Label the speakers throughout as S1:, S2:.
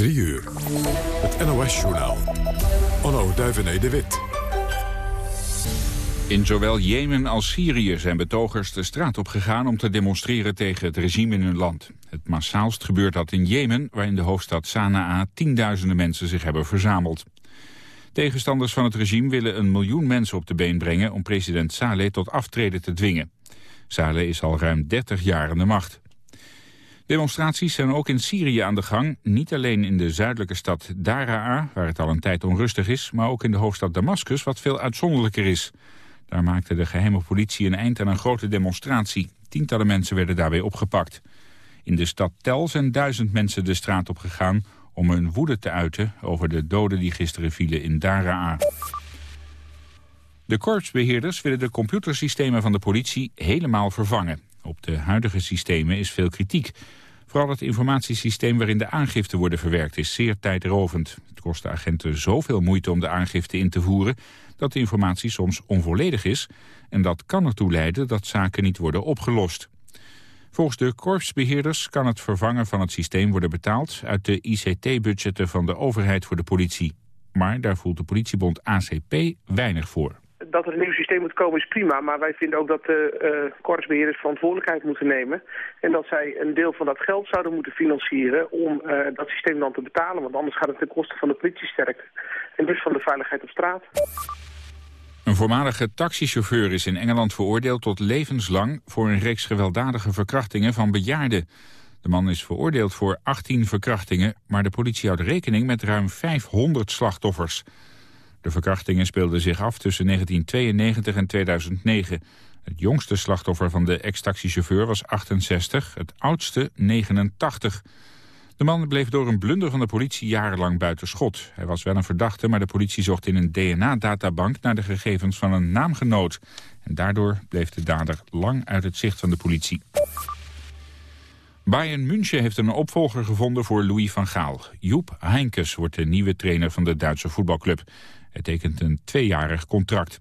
S1: 3 uur. Het NOS-journaal. Onno Duivené de Wit.
S2: In zowel Jemen als Syrië zijn betogers de straat op gegaan om te demonstreren tegen het regime in hun land. Het massaalst gebeurt dat in Jemen, waar in de hoofdstad Sanaa tienduizenden mensen zich hebben verzameld. Tegenstanders van het regime willen een miljoen mensen op de been brengen om president Saleh tot aftreden te dwingen. Saleh is al ruim 30 jaar aan de macht. Demonstraties zijn ook in Syrië aan de gang. Niet alleen in de zuidelijke stad Daraa, waar het al een tijd onrustig is... maar ook in de hoofdstad Damascus, wat veel uitzonderlijker is. Daar maakte de geheime politie een eind aan een grote demonstratie. Tientallen mensen werden daarbij opgepakt. In de stad Tel zijn duizend mensen de straat op gegaan... om hun woede te uiten over de doden die gisteren vielen in Daraa. De korpsbeheerders willen de computersystemen van de politie helemaal vervangen. Op de huidige systemen is veel kritiek. Vooral het informatiesysteem waarin de aangiften worden verwerkt is zeer tijdrovend. Het kost de agenten zoveel moeite om de aangifte in te voeren... dat de informatie soms onvolledig is... en dat kan ertoe leiden dat zaken niet worden opgelost. Volgens de korpsbeheerders kan het vervangen van het systeem worden betaald... uit de ICT-budgetten van de overheid voor de politie. Maar daar voelt de politiebond ACP weinig voor
S3: dat er een nieuw systeem moet komen is prima, maar wij vinden ook dat de uh, korpsbeheerders verantwoordelijkheid moeten nemen. En dat zij een deel van dat geld zouden moeten financieren om uh, dat systeem dan te betalen. Want anders gaat het ten koste van de politiesterkte en dus van de veiligheid op straat.
S2: Een voormalige taxichauffeur is in Engeland veroordeeld tot levenslang voor een reeks gewelddadige verkrachtingen van bejaarden. De man is veroordeeld voor 18 verkrachtingen, maar de politie houdt rekening met ruim 500 slachtoffers. De verkrachtingen speelden zich af tussen 1992 en 2009. Het jongste slachtoffer van de ex-taxichauffeur was 68, het oudste 89. De man bleef door een blunder van de politie jarenlang buiten schot. Hij was wel een verdachte, maar de politie zocht in een DNA-databank... naar de gegevens van een naamgenoot. En daardoor bleef de dader lang uit het zicht van de politie. Bayern München heeft een opvolger gevonden voor Louis van Gaal. Joep Heinkes wordt de nieuwe trainer van de Duitse voetbalclub. Hij tekent een tweejarig contract.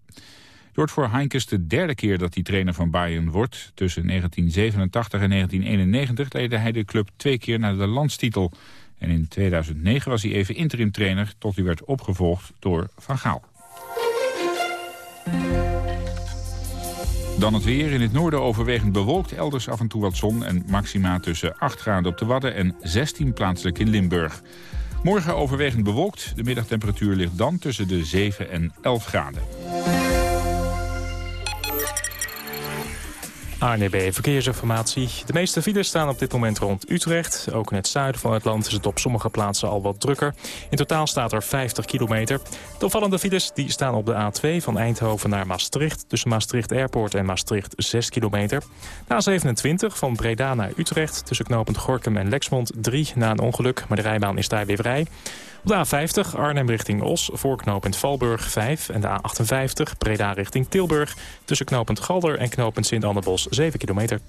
S2: Het wordt voor Heinkes de derde keer dat hij trainer van Bayern wordt. Tussen 1987 en 1991 leidde hij de club twee keer naar de landstitel. En in 2009 was hij even interim trainer tot hij werd opgevolgd door Van Gaal. Dan het weer. In het noorden overwegend bewolkt. Elders af en toe wat zon en maxima tussen 8 graden op de Wadden en 16 plaatselijk in Limburg. Morgen overwegend bewolkt. De middagtemperatuur ligt dan tussen de 7 en 11 graden.
S4: ANB Verkeersinformatie. De meeste files staan op dit moment rond Utrecht. Ook in het zuiden van het land is het op sommige plaatsen al wat drukker. In totaal staat er 50 kilometer. De opvallende files die staan op de A2 van Eindhoven naar Maastricht... tussen Maastricht Airport en Maastricht 6 kilometer. De A27 van Breda naar Utrecht tussen knooppunt Gorkum en Lexmond 3 na een ongeluk... maar de rijbaan is daar weer vrij. Op de A50 Arnhem richting Os voor knooppunt Valburg 5 en de A58 Breda richting Tilburg... tussen knooppunt Galder en knooppunt Sint-Annebos 7 kilometer.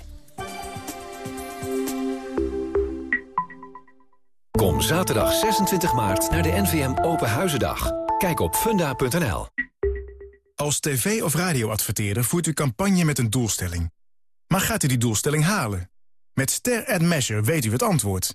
S5: Kom zaterdag 26 maart naar de NVM Open Huizendag. Kijk op funda.nl.
S6: Als tv- of radioadverteerder voert u campagne met een doelstelling. Maar gaat u die doelstelling halen? Met Ster Ad Measure weet u het antwoord.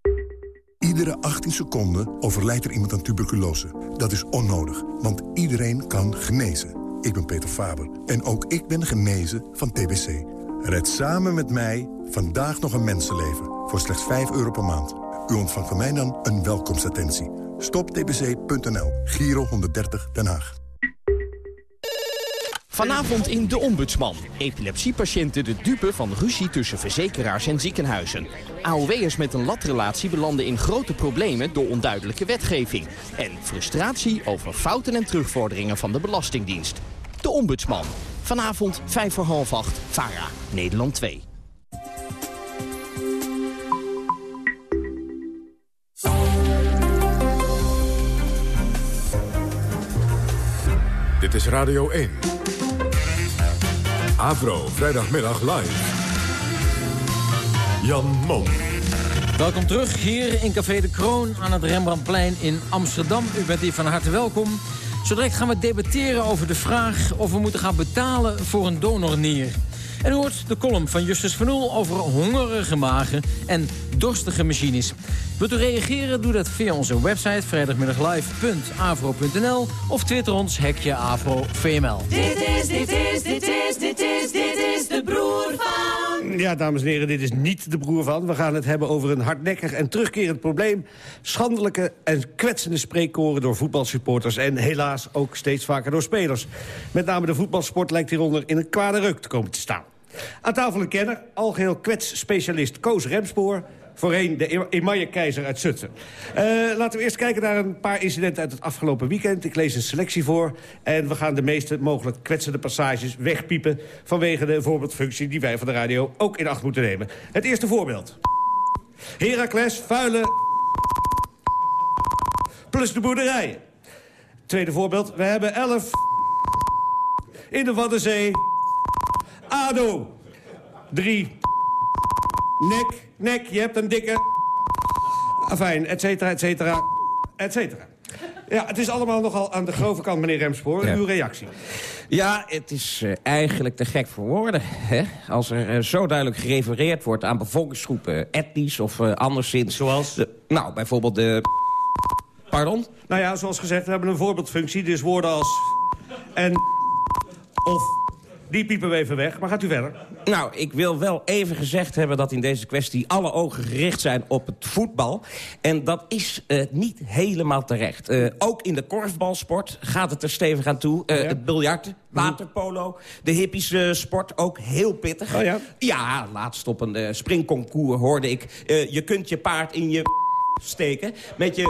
S7: Iedere 18 seconden overlijdt er iemand aan tuberculose. Dat is onnodig, want iedereen kan genezen. Ik ben Peter Faber en ook ik ben genezen van TBC. Red samen met mij vandaag nog een mensenleven voor slechts 5 euro per maand. U ontvangt van mij dan een welkomstattentie. Stoptbc.nl, Giro 130 Den Haag.
S8: Vanavond in De Ombudsman. Epilepsiepatiënten de dupe van ruzie tussen verzekeraars en ziekenhuizen. AOW'ers met een latrelatie belanden in grote problemen door onduidelijke wetgeving. En frustratie over fouten en terugvorderingen van de Belastingdienst. De Ombudsman. Vanavond 5 voor half 8, VARA, Nederland 2.
S1: Dit is Radio 1. Avro, vrijdagmiddag live. Jan Mom.
S9: Welkom terug hier in Café de Kroon aan het Rembrandtplein in Amsterdam. U bent hier van harte welkom. Zo direct gaan we debatteren over de vraag of we moeten gaan betalen voor een donornier. En u hoort de column van Justus van Oel over hongerige magen en dorstige machines. Wilt u reageren? Doe dat via onze website vrijdagmiddaglive.avro.nl of twitter ons hekje AfroVML.
S10: Dit is, dit is, dit is, dit is, dit is de broer van...
S11: Ja, dames en heren, dit is niet de broer van. We gaan het hebben over een hardnekkig en terugkerend probleem. Schandelijke en kwetsende spreekkoren door voetbalsupporters... en helaas ook steeds vaker door spelers. Met name de voetbalsport lijkt hieronder in een kwade reuk te komen te staan. Aan tafel een kenner, algeheel kwetsspecialist Koos Remspoor... Voorheen de Emaille-keizer uit Zutphen. Uh, laten we eerst kijken naar een paar incidenten uit het afgelopen weekend. Ik lees een selectie voor. En we gaan de meeste mogelijk kwetsende passages wegpiepen... vanwege de voorbeeldfunctie die wij van de radio ook in acht moeten nemen. Het eerste voorbeeld. Heracles, vuile... Plus de boerderijen. Tweede voorbeeld. We hebben elf... In de Waddenzee... ADO. Drie... Nek, nek, je hebt een dikke... Afijn, et cetera, et cetera, et cetera. Ja, het is allemaal nogal aan de grove kant, meneer Remspoor. Uw reactie.
S9: Ja, het is uh, eigenlijk te gek voor woorden. Hè? Als er uh, zo duidelijk gerefereerd wordt aan bevolkingsgroepen... etnisch of uh, anderszins...
S11: Zoals?
S9: De, nou, bijvoorbeeld de... Pardon?
S11: Nou ja, zoals gezegd, we hebben een voorbeeldfunctie. Dus woorden als... En... Of... Die piepen we even weg, maar gaat u verder.
S9: Nou, ik wil wel even gezegd hebben dat in deze kwestie... alle ogen gericht zijn op het voetbal. En dat is uh, niet helemaal terecht. Uh, ook in de korfbalsport gaat het er stevig aan toe. Uh, ja. Het biljart, waterpolo, de hippische sport ook heel pittig.
S11: Oh ja?
S9: Ja, laatst op een springconcours hoorde ik... je kunt je paard in je steken met je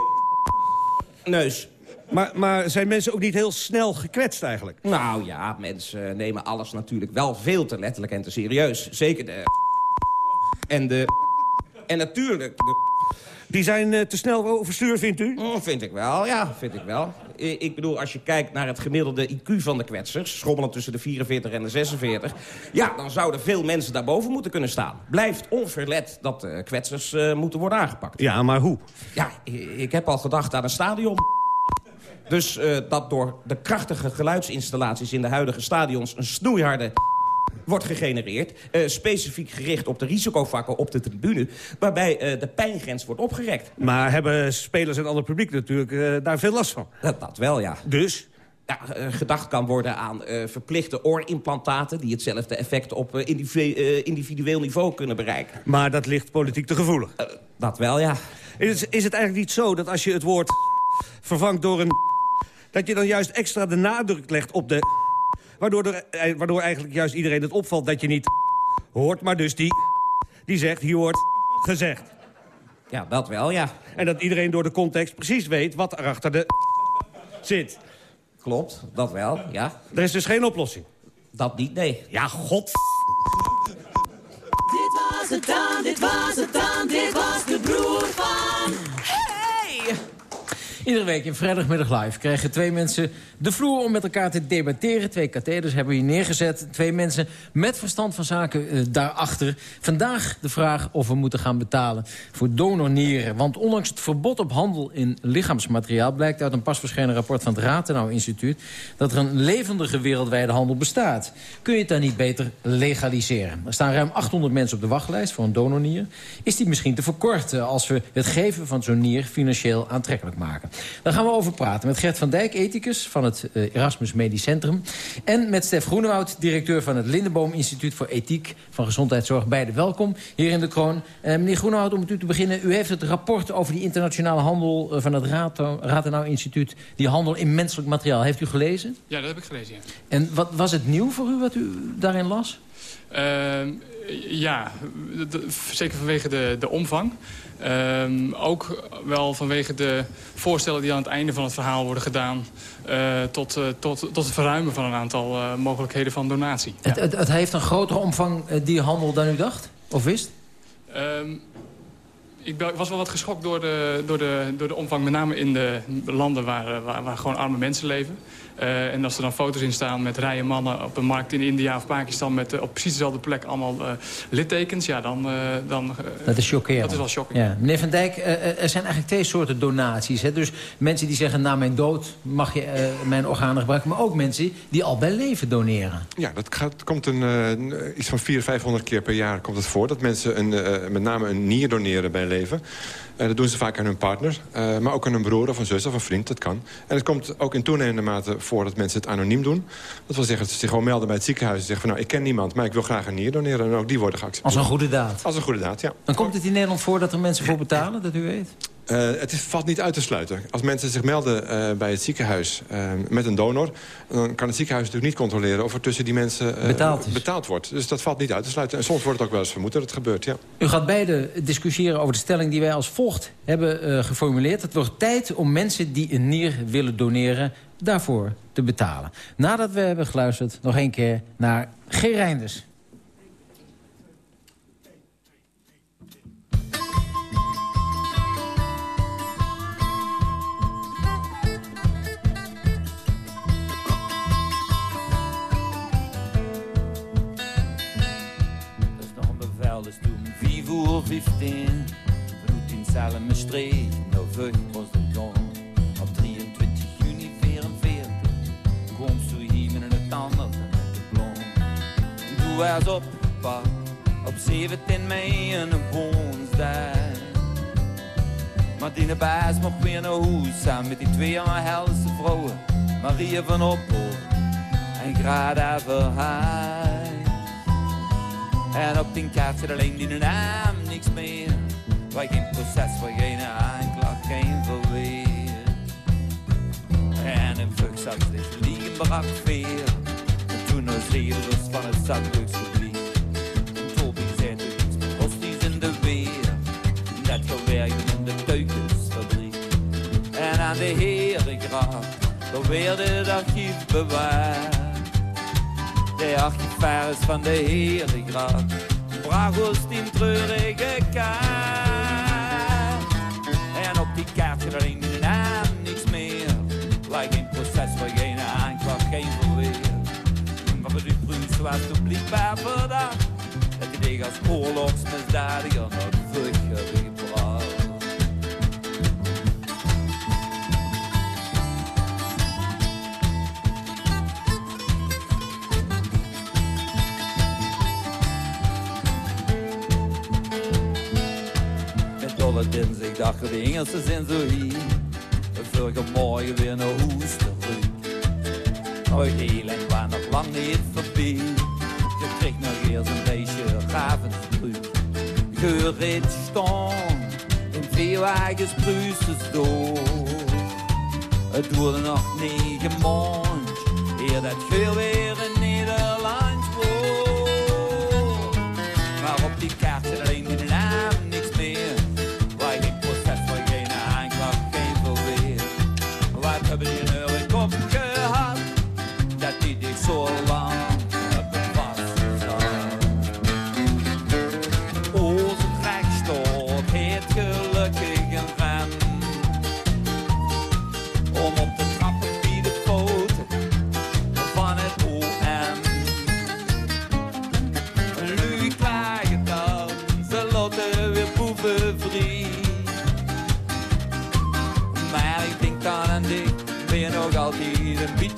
S9: neus.
S11: Maar, maar zijn mensen ook niet heel snel gekwetst eigenlijk?
S9: Nou ja, mensen nemen alles natuurlijk wel veel te letterlijk en te serieus. Zeker de... En de... En natuurlijk de...
S11: Die zijn uh, te snel overstuur, vindt u?
S9: Oh, vind ik wel, ja, vind ik wel. I ik bedoel, als je kijkt naar het gemiddelde IQ van de kwetsers... schommelend tussen de 44 en de 46... ja, dan zouden veel mensen daarboven moeten kunnen staan. Blijft onverlet dat de kwetsers uh, moeten worden aangepakt.
S11: Ja, maar hoe?
S9: Ja, ik heb al gedacht aan een stadion... Dus uh, dat door de krachtige geluidsinstallaties in de huidige stadions... een snoeiharde wordt gegenereerd. Uh, specifiek gericht op de risicovakken op de tribune. Waarbij uh, de pijngrens wordt opgerekt.
S11: Maar hebben spelers en ander publiek natuurlijk daar veel last van?
S9: Dat, dat wel, ja.
S11: Dus?
S9: Ja, gedacht kan worden aan verplichte oorimplantaten... die hetzelfde effect op individu individueel niveau kunnen bereiken.
S11: Maar dat ligt politiek te gevoelig?
S9: dat wel, ja.
S11: Is, is het eigenlijk niet zo dat als je het woord vervangt door een dat je dan juist extra de nadruk legt op de... Waardoor, er, waardoor eigenlijk juist iedereen het opvalt dat je niet hoort... maar dus die, die zegt, hier wordt gezegd.
S9: Ja, dat wel, ja.
S11: En dat iedereen door de context precies weet wat er achter de zit.
S9: Klopt, dat wel, ja.
S11: Er is dus geen oplossing?
S9: Dat niet, nee.
S11: Ja, god...
S10: Dit was het dan, dit was het dan, dit was de broer van...
S12: Iedere week in vrijdagmiddag live krijgen twee mensen de vloer om met elkaar te debatteren. Twee katheders hebben hier neergezet. Twee mensen met verstand van zaken uh, daarachter. Vandaag de vraag of we moeten gaan betalen voor donornieren. Want ondanks het verbod op handel in lichaamsmateriaal... blijkt uit een pas verschenen rapport van het Ratenau Instituut... dat er een levendige wereldwijde handel bestaat. Kun je het dan niet beter legaliseren? Er staan ruim 800 mensen op de wachtlijst voor een donornier. Is die misschien te verkorten als we het geven van zo'n nier financieel aantrekkelijk maken? Daar gaan we over praten met Gert van Dijk, ethicus van het uh, Erasmus Medisch Centrum. En met Stef Groenewoud, directeur van het Lindenboom Instituut voor Ethiek van Gezondheidszorg. Beide welkom hier in de kroon. Uh, meneer Groenewoud, om met u te beginnen. U heeft het rapport over die internationale handel uh, van het Ratenau Instituut. Die handel in menselijk materiaal. Heeft u gelezen?
S13: Ja, dat heb ik gelezen, ja.
S12: En wat was het nieuw voor u wat u daarin las?
S13: Ja, zeker vanwege de, de omvang. Um, ook wel vanwege de voorstellen die aan het einde van het verhaal worden gedaan... Uh, tot, uh, tot, tot het verruimen van een aantal uh, mogelijkheden van donatie.
S12: Het, ja. het, het, heeft een grotere omvang, die handel, dan u dacht? Of wist?
S13: Um, ik was wel wat geschokt door de, door, de, door de omvang. Met name in de landen waar, eh, waar, waar gewoon arme mensen leven. Eh, en als er dan foto's in staan met rijen mannen op een markt in India of Pakistan... met eh, op precies dezelfde plek allemaal eh, littekens, ja, dan... eh, dan
S12: Dat is chockerend.
S13: Dat is wel shocking.
S12: Ja. Meneer Van Dijk, er zijn eigenlijk twee soorten donaties. Hè? Dus mensen die zeggen, na mijn dood mag je mijn organen gebruiken. Maar ook mensen die al bij leven doneren.
S14: Ja, dat gaat, komt een, iets van 400, 500 keer per jaar komt het voor... dat mensen een, met name een nier doneren bij leven. Eh, dat doen ze vaak aan hun partner, eh, maar ook aan een broer of een zus of een vriend, dat kan. En het komt ook in toenemende mate voor dat mensen het anoniem doen. Dat wil zeggen dat ze zich gewoon melden bij het ziekenhuis... en zeggen van nou, ik ken niemand, maar ik wil graag een nier doneren. En ook die worden geaccepteerd.
S12: Als een goede daad.
S14: Als een goede daad, ja.
S12: Dan komt het in Nederland voor dat er mensen voor betalen, dat u weet?
S14: Eh, het is, valt niet uit te sluiten. Als mensen zich melden eh, bij het ziekenhuis eh, met een donor... dan kan het ziekenhuis natuurlijk niet controleren... of er tussen die mensen
S12: Betaald
S14: betaald wordt. Dus dat valt niet uit te sluiten. En soms wordt het ook wel eens vermoed dat het gebeurt, ja.
S12: U gaat beide discussiëren over de stelling die wij als volgt hebben geformuleerd. Het wordt tijd om mensen die een nier willen doneren daarvoor te betalen. Nadat we hebben geluisterd, nog een keer naar G. Reinders.
S15: 15. Bloed in streek, nou vucht was de jong. Op 23 juni 44 komst du hier met een ander blond. Du was op pad, op 17 mei en een woensdag. Maar die baas mocht weer naar huis samen met die twee helse vrouwen. Maria van Oppel en Grada Verhaai. En op die kaart zit alleen die naam Waar geen proces, waar geen aanklacht, geen verweer. En een zat zich liegen brak veer. En toen was zielloos van het zakdoeksgebied. En Toby zei toen iets met in de weer. Dat gewerkt in de keukensfabriek. En aan de herengraaf, daar werd het archief bewaard. De archivaris van de herengraaf bracht ons die treurige kaart. En op die kaart zit alleen de naam, niks meer. Lijkt geen proces, waar geen aanklacht, geen verweer. Maar voor die Bruce was toen blijkbaar verdacht. Hij zich als oorlogsmisdadiger nog. Dolle dinsdag dachten de Engelsen zijn zo hier. Morgen weer naar huis terug. Uit Elend waar nog lang niet voorbij. Je kreeg nog eerst een beetje ravensbrug. Gereed stond in veel wagens bruistes door. Het duurde nog negen maanden, eer dat geur weer in Nederland woont. Maar op die kaart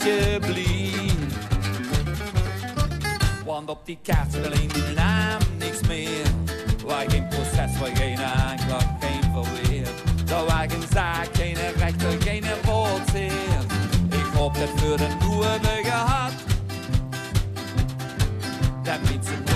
S15: beetje. Want op die kaart zit alleen die naam, niks meer. Waar geen proces, waar geen aanklacht, geen verweer. Daar waar geen zaak, geen rechter, geen woordzeer. Ik hoop dat we de nieuwe gehad. Dat niet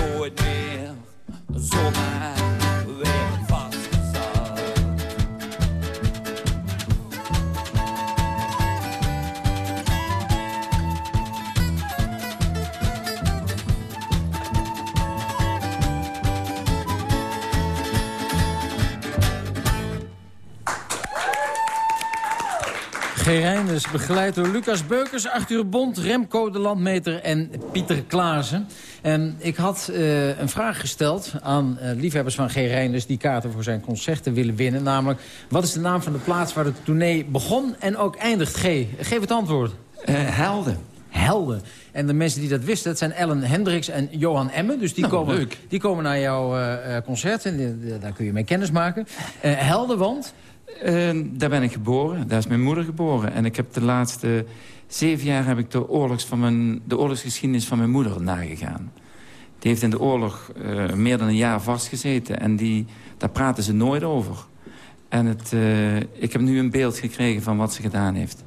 S12: Reinders, begeleid door Lucas Beukers, Arthur Bond, Remco de Landmeter en Pieter Klaassen. En ik had uh, een vraag gesteld aan uh, liefhebbers van G. Reinders... die kaarten voor zijn concerten willen winnen. Namelijk, wat is de naam van de plaats waar de tournee begon en ook eindigt? G, geef het antwoord.
S16: Uh, Helden.
S12: Helden. En de mensen die dat wisten, dat zijn Ellen Hendricks en Johan Emme. Dus die,
S16: nou,
S12: komen,
S16: leuk.
S12: die komen naar jouw concert en daar kun je mee kennis maken. helden, want...
S16: Uh, daar ben ik geboren. Daar is mijn moeder geboren. En ik heb de laatste zeven jaar heb ik de, oorlogs van mijn, de oorlogsgeschiedenis van mijn moeder nagegaan. Die heeft in de oorlog uh, meer dan een jaar vastgezeten. En die, daar praten ze nooit over. En het, uh, ik heb nu een beeld gekregen van wat ze gedaan heeft.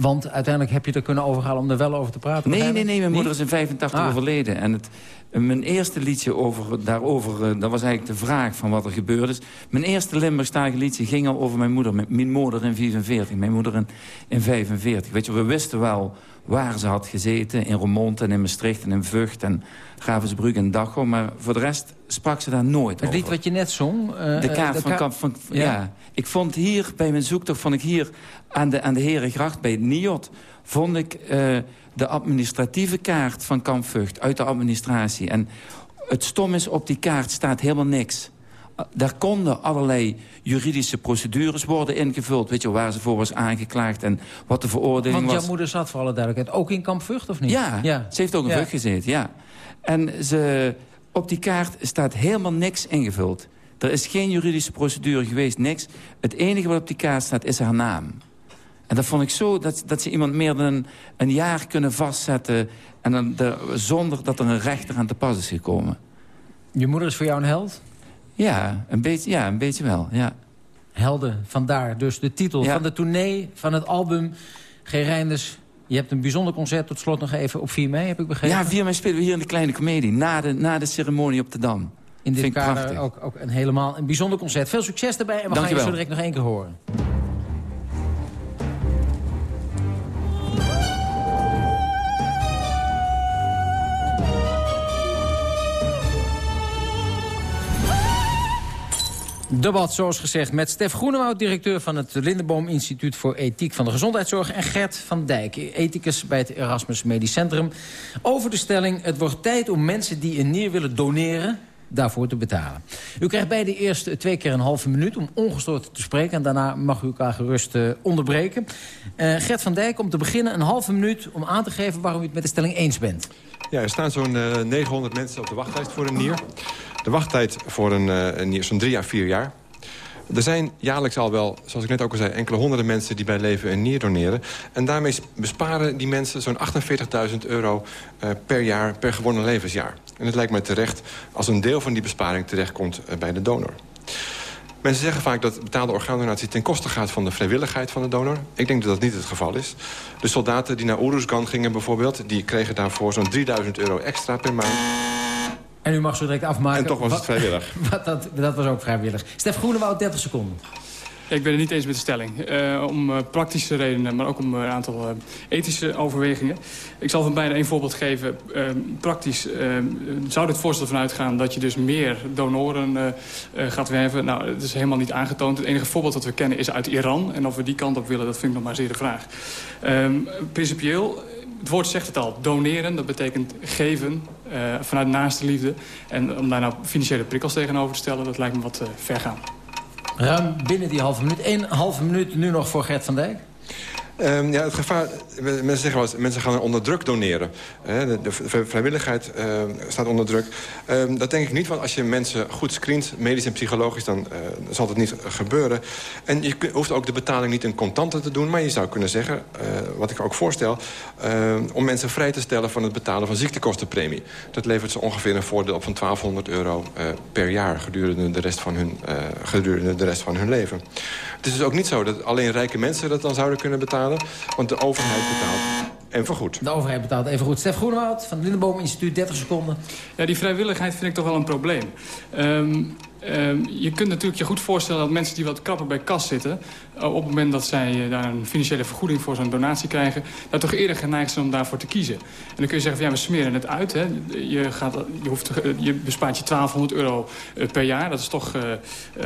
S12: Want uiteindelijk heb je er kunnen overhalen om er wel over te praten?
S16: Nee, nee, nee. Mijn moeder is in 85 ah. overleden. En het, mijn eerste liedje over, daarover, uh, dat was eigenlijk de vraag van wat er gebeurd is. Mijn eerste Limburgstalige liedje ging al over mijn moeder. Mijn moeder in 44, mijn moeder in, in 45. Weet je, we wisten wel waar ze had gezeten. In Roermond en in Maastricht en in Vught en Gravensbrug en Dachau. Maar voor de rest sprak ze daar nooit
S12: Het
S16: over.
S12: lied wat je net zong?
S16: Uh, de kaart
S12: de
S16: van,
S12: ka
S16: kamp van... Ja. ja. Ik vond hier, bij mijn zoektocht, vond ik hier aan de, aan de Herengracht, bij het NIOT... vond ik uh, de administratieve kaart van Kamp Vught uit de administratie. En het stom is, op die kaart staat helemaal niks. Daar konden allerlei juridische procedures worden ingevuld. Weet je, waar ze voor was aangeklaagd en wat de veroordeling
S12: Want
S16: was.
S12: jouw moeder zat voor alle duidelijkheid ook in Kamp Vught, of niet?
S16: Ja, ja. ze heeft ook in
S12: ja.
S16: Vught gezeten, ja. En ze, op die kaart staat helemaal niks ingevuld. Er is geen juridische procedure geweest, niks. Het enige wat op die kaart staat is haar naam. En dat vond ik zo, dat, dat ze iemand meer dan een, een jaar kunnen vastzetten... En dan de, zonder dat er een rechter aan te pas is gekomen.
S12: Je moeder is voor jou een held?
S16: Ja, een beetje, ja, een beetje wel, ja.
S12: Helden, vandaar dus de titel ja. van de tournee, van het album. G. Reinders, je hebt een bijzonder concert tot slot nog even op 4 mei, heb ik begrepen?
S16: Ja, 4 mei spelen we hier in de Kleine Comedie, na de, na de ceremonie op de Dam.
S12: In dit kader ook, ook een helemaal een bijzonder concert. Veel succes daarbij en we
S16: Dank
S12: gaan
S16: je
S12: je zo direct nog één keer horen. Debat, zoals gezegd, met Stef Groenewoud, directeur van het Lindeboom Instituut voor Ethiek van de Gezondheidszorg... en Gert van Dijk, ethicus bij het Erasmus Medisch Centrum... over de stelling, het wordt tijd om mensen die een nier willen doneren daarvoor te betalen. U krijgt bij de eerste twee keer een halve minuut om ongestoord te spreken... en daarna mag u elkaar gerust uh, onderbreken. Uh, Gert van Dijk, om te beginnen een halve minuut om aan te geven... waarom u het met de stelling eens bent.
S14: Ja, er staan zo'n uh, 900 mensen op de wachtlijst voor een nier. De wachttijd voor een, uh, een zo'n drie à vier jaar. Er zijn jaarlijks al wel, zoals ik net ook al zei... enkele honderden mensen die bij leven een nier doneren. En daarmee besparen die mensen zo'n 48.000 euro uh, per jaar... per gewonnen levensjaar. En het lijkt mij terecht als een deel van die besparing terechtkomt uh, bij de donor. Mensen zeggen vaak dat betaalde orgaandonatie ten koste gaat van de vrijwilligheid van de donor. Ik denk dat dat niet het geval is. De soldaten die naar Oeruzgan gingen bijvoorbeeld... die kregen daarvoor zo'n 3000 euro extra per maand.
S12: En u mag zo direct afmaken.
S14: En toch was het vrijwillig.
S12: Wat, dat, dat was ook vrijwillig. Stef Groenewoud, 30 seconden.
S13: Ik ben het niet eens met de stelling. Uh, om uh, praktische redenen, maar ook om uh, een aantal uh, ethische overwegingen. Ik zal van bijna één voorbeeld geven. Uh, praktisch uh, zou dit voorstel vanuit gaan dat je dus meer donoren uh, uh, gaat werven. Nou, dat is helemaal niet aangetoond. Het enige voorbeeld dat we kennen is uit Iran. En of we die kant op willen, dat vind ik nog maar zeer de vraag. Um, principieel, het woord zegt het al, doneren, dat betekent geven uh, vanuit naaste liefde. En om daar nou financiële prikkels tegenover te stellen, dat lijkt me wat uh, ver gaan.
S12: Ruim binnen die halve minuut. Eén halve minuut nu nog voor Gert van Dijk.
S14: Um, ja, het gevaar, mensen zeggen wel eens, mensen gaan onder druk doneren. De, de, vrijwilligheid uh, staat onder druk. Uh, dat denk ik niet, want als je mensen goed screent, medisch en psychologisch, dan zal dat niet gebeuren. En je hoeft ook de betaling niet in contanten te doen, maar je zou kunnen zeggen, wat ik ook voorstel, om mensen vrij te stellen van het betalen van ziektekostenpremie. Dat levert ze ongeveer een voordeel op van 1200 euro per jaar gedurende de rest van hun, gedurende de rest van hun leven. Het is dus ook niet zo dat alleen rijke mensen dat dan zouden kunnen betalen. Want de overheid betaalt en vergoed.
S12: De overheid betaalt even goed. Stef Groenewoud van het Lindeboom Instituut, 30 seconden.
S13: Ja, die vrijwilligheid vind ik toch wel een probleem. Um, um, je kunt natuurlijk je goed voorstellen dat mensen die wat krapper bij kas zitten... op het moment dat zij daar een financiële vergoeding voor zo'n donatie krijgen... daar toch eerder geneigd zijn om daarvoor te kiezen. En dan kun je zeggen, van, ja, we smeren het uit. Hè. Je, gaat, je, hoeft, je bespaart je 1200 euro per jaar. Dat is toch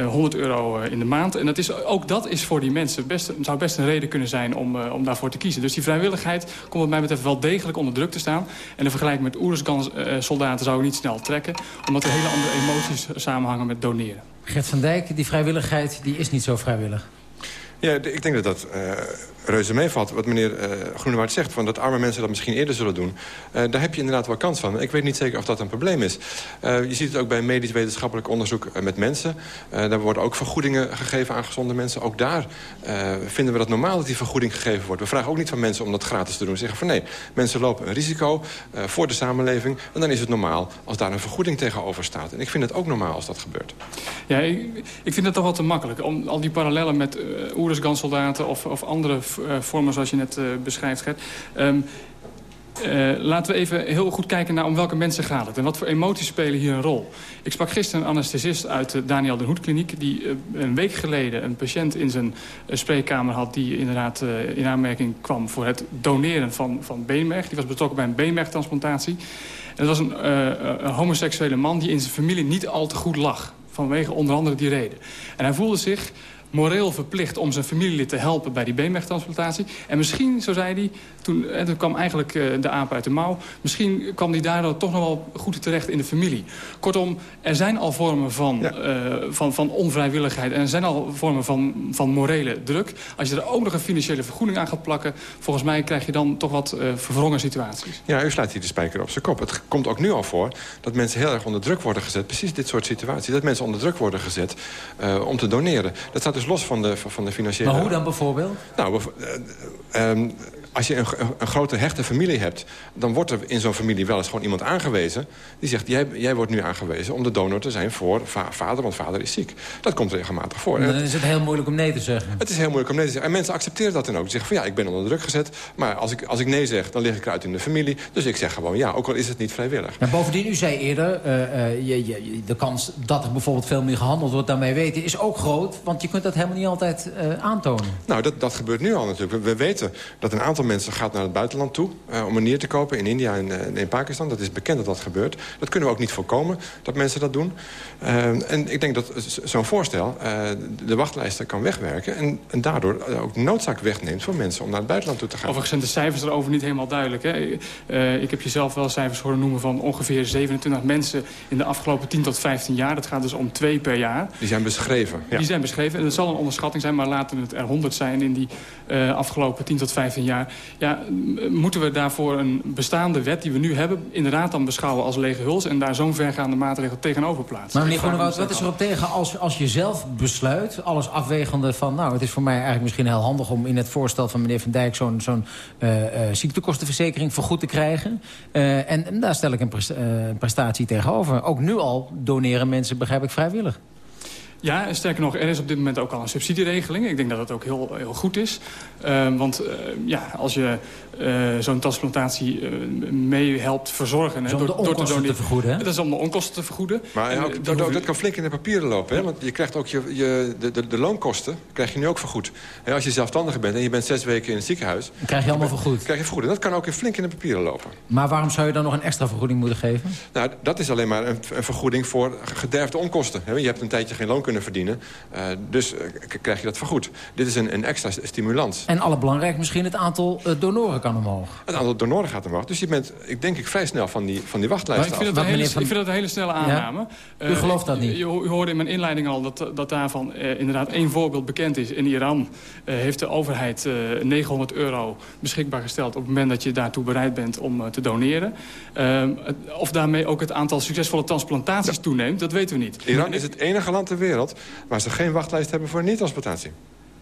S13: 100 euro in de maand. En dat is, ook dat is voor die mensen best, zou best een reden kunnen zijn om, om daarvoor te kiezen. Dus die vrijwilligheid komt wat mij betreft wel degelijk onder druk te staan. En de vergelijking met Oeruzgan-soldaten zou ik niet snel trekken. Omdat er hele andere emoties samenhangen met doneren.
S12: Gert van Dijk, die vrijwilligheid die is niet zo vrijwillig.
S14: Ja, ik denk dat dat uh, reuze meevalt. Wat meneer uh, zegt, van dat arme mensen dat misschien eerder zullen doen. Uh, daar heb je inderdaad wel kans van. Ik weet niet zeker of dat een probleem is. je ziet het ook bij medisch wetenschappelijk onderzoek met mensen. daar worden ook vergoedingen gegeven aan gezonde mensen. Ook daar vinden we dat normaal dat die vergoeding gegeven wordt. We vragen ook niet van mensen om dat gratis te doen. We zeggen van nee, mensen lopen een risico voor de samenleving. En dan is het normaal als daar een vergoeding tegenover staat. En ik vind het ook normaal als dat gebeurt.
S13: Ja, ik, ik vind het toch wel te makkelijk. Om al die parallellen met uh, Of, of andere uh, vormen zoals je net uh, beschrijft, Gert. Um, uh, laten we even heel goed kijken naar om welke mensen gaat het. En wat voor emoties spelen hier een rol. Ik sprak gisteren een anesthesist uit de Daniel de Hoed kliniek... die een week geleden een patiënt in zijn spreekkamer had... die inderdaad in aanmerking kwam voor het doneren van, van beenmerg. Die was betrokken bij een beenmergtransplantatie. En dat was een, een homoseksuele man die in zijn familie niet al te goed lag. Vanwege onder andere die reden. En hij voelde zich moreel verplicht om zijn familielid te helpen bij die beenmergtransplantatie. En misschien, zo zei hij, toen, en toen kwam eigenlijk uh, de aap uit de mouw... misschien kwam hij daardoor toch nog wel goed terecht in de familie. Kortom, er zijn al vormen van, ja. uh, van, van onvrijwilligheid... en er zijn al vormen van, van morele druk. Als je er ook nog een financiële vergoeding aan gaat plakken... volgens mij krijg je dan toch wat uh, verwrongen situaties.
S14: Ja, u slaat hier de spijker op zijn kop. Het komt ook nu al voor dat mensen heel erg onder druk worden gezet. Precies dit soort situaties. Dat mensen onder druk worden gezet om te doneren. Dat staat dus los van de, van de financiële...
S12: Maar hoe dan bijvoorbeeld?
S14: Nou, um, als je een, een, grote hechte familie hebt... dan wordt er in zo'n familie wel eens gewoon iemand aangewezen... die zegt, jij, jij wordt nu aangewezen om de donor te zijn voor va vader... want vader is ziek. Dat komt regelmatig voor.
S12: Dan is het heel moeilijk om nee te zeggen.
S14: Het is heel moeilijk om nee te zeggen. En mensen accepteren dat dan ook. Ze zeggen van ja, ik ben onder druk gezet... maar als ik, als ik nee zeg, dan lig ik eruit in de familie. Dus ik zeg gewoon ja, ook al is het niet vrijwillig.
S12: Maar bovendien, u zei eerder... Uh, uh, je, je, de kans dat er bijvoorbeeld veel meer gehandeld wordt dan wij weten... is ook groot, want je kunt dat helemaal niet altijd uh, aantonen.
S14: Nou, dat, dat gebeurt nu al natuurlijk. We, we weten dat een aantal mensen gaat naar het buitenland toe... Uh, om een nier te kopen in India en uh, in Pakistan. Dat is bekend dat dat gebeurt. Dat kunnen we ook niet voorkomen, dat mensen dat doen. Uh, en ik denk dat zo'n voorstel de wachtlijsten kan wegwerken... en, en daardoor ook noodzaak wegneemt voor mensen om naar het buitenland toe te gaan.
S13: Overigens zijn de cijfers erover niet helemaal duidelijk. Hè? ik heb jezelf wel cijfers horen noemen van ongeveer 27 mensen... in de afgelopen 10 tot 15 jaar. Dat gaat dus om twee per jaar.
S14: Die zijn beschreven. Ja.
S13: Die zijn beschreven. En dat zal een onderschatting zijn, maar laten het er 100 zijn... in die afgelopen 10 tot 15 jaar. Ja, moeten we daarvoor een bestaande wet die we nu hebben... inderdaad dan beschouwen als lege huls... en daar zo'n vergaande maatregel tegenover plaatsen.
S12: Maar meneer Groenewoud, wat is erop tegen als, als je zelf besluit... alles afwegende van, nou, het is voor mij eigenlijk misschien heel handig... om in het voorstel van meneer Van Dijk zo'n zo'n uh, uh, ziektekostenverzekering vergoed te krijgen. Uh, en, en, daar stel ik een prestatie tegenover. Ook nu al doneren mensen, begrijp ik, vrijwillig.
S13: Ja, sterker nog, er is op dit moment ook al een subsidieregeling. Ik denk dat dat ook heel, heel goed is. Uh, want uh, ja, als je uh, zo'n transplantatie mee helpt verzorgen...
S12: Zo om de onkosten te vergoeden, hè?
S13: Dat is om de onkosten te vergoeden.
S14: Maar en, ook, dat, dat kan flink in de papieren lopen, hè? Want je krijgt ook je, je, de, de, de loonkosten krijg je nu ook vergoed. En als je zelfstandige bent en je bent zes weken in het ziekenhuis...
S12: Dan krijg je allemaal vergoed.
S14: krijg je vergoed. En dat kan ook flink in de papieren lopen.
S12: Maar waarom zou je dan nog een extra vergoeding moeten geven?
S14: Nou, dat is alleen maar een, een vergoeding voor gederfde onkosten. Je hebt een tijdje geen loon kunnen verdienen. Uh, dus uh, krijg je dat vergoed. Dit is een, een extra stimulans.
S12: En allerbelangrijk misschien het aantal uh, donoren kan omhoog.
S14: Het aantal donoren gaat omhoog. Dus je bent, ik denk ik, vrij snel van die, van die wachtlijst
S13: ik vind, af. Hele, van... ik vind dat een hele snelle aanname.
S12: Ja? U gelooft dat niet?
S13: U, u, hoorde in mijn inleiding al dat, dat daarvan inderdaad één voorbeeld bekend is. In Iran heeft de overheid 900 euro beschikbaar gesteld... op het moment dat je daartoe bereid bent om te doneren. Ehm, of daarmee ook het aantal succesvolle transplantaties ja. toeneemt, dat weten we niet.
S14: Iran is het enige land ter wereld waar ze geen wachtlijst hebben voor niet-transplantatie.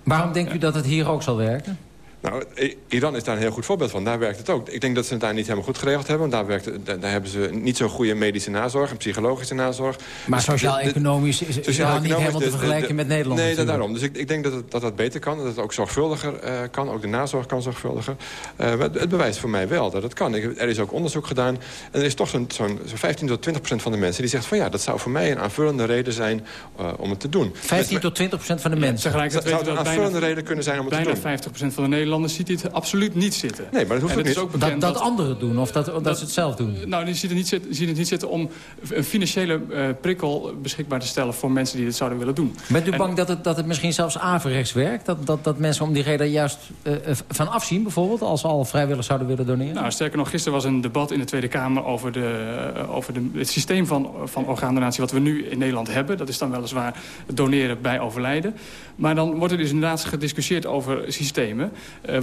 S12: Waarom denkt u dat het hier ook zal werken?
S14: Nou, Iran is daar een heel goed voorbeeld van. Daar werkt het ook. Ik denk dat ze het daar niet helemaal goed geregeld hebben. Want daar, werkt, daar, hebben ze niet zo'n goede medische nazorg en psychologische nazorg.
S12: Maar sociaal-economisch is, is niet helemaal te vergelijken met Nederland.
S14: Nee, dat, daarom. Dus ik, ik denk dat het, dat dat beter kan. Dat het ook zorgvuldiger uh, kan. Ook de nazorg kan zorgvuldiger. Uh, het, het, bewijst voor mij wel dat het kan. Ik, er is ook onderzoek gedaan. En er is toch zo'n zo 15 tot 20 procent van de mensen die zegt van ja, dat zou voor mij een aanvullende reden zijn uh, om het te doen.
S12: 15 tot 20 procent van de mensen?
S14: Ja, dat zou een aanvullende reden kunnen zijn om het te doen.
S13: Bijna 50 procent van de Nederlanders ziet dit absoluut niet zitten.
S14: Nee, maar dat hoeft
S13: het
S14: niet.
S12: Ook dat, dat, anderen doen of dat, dat, ze het zelf doen?
S13: Nou, die ziet het niet, zitten, ziet het niet zitten om een financiële uh, prikkel beschikbaar te stellen... voor mensen die dit zouden willen doen.
S12: Bent u bang dat het, dat het misschien zelfs averechts werkt? Dat, dat, dat mensen om die reden juist uh, van afzien bijvoorbeeld... als ze al vrijwillig zouden willen doneren?
S13: Nou, sterker nog, gisteren was een debat in de Tweede Kamer... over, de, uh, over de, het systeem van, van orgaandonatie wat we nu in Nederland hebben. Dat is dan weliswaar doneren bij overlijden. Maar dan wordt er dus inderdaad gediscussieerd over systemen...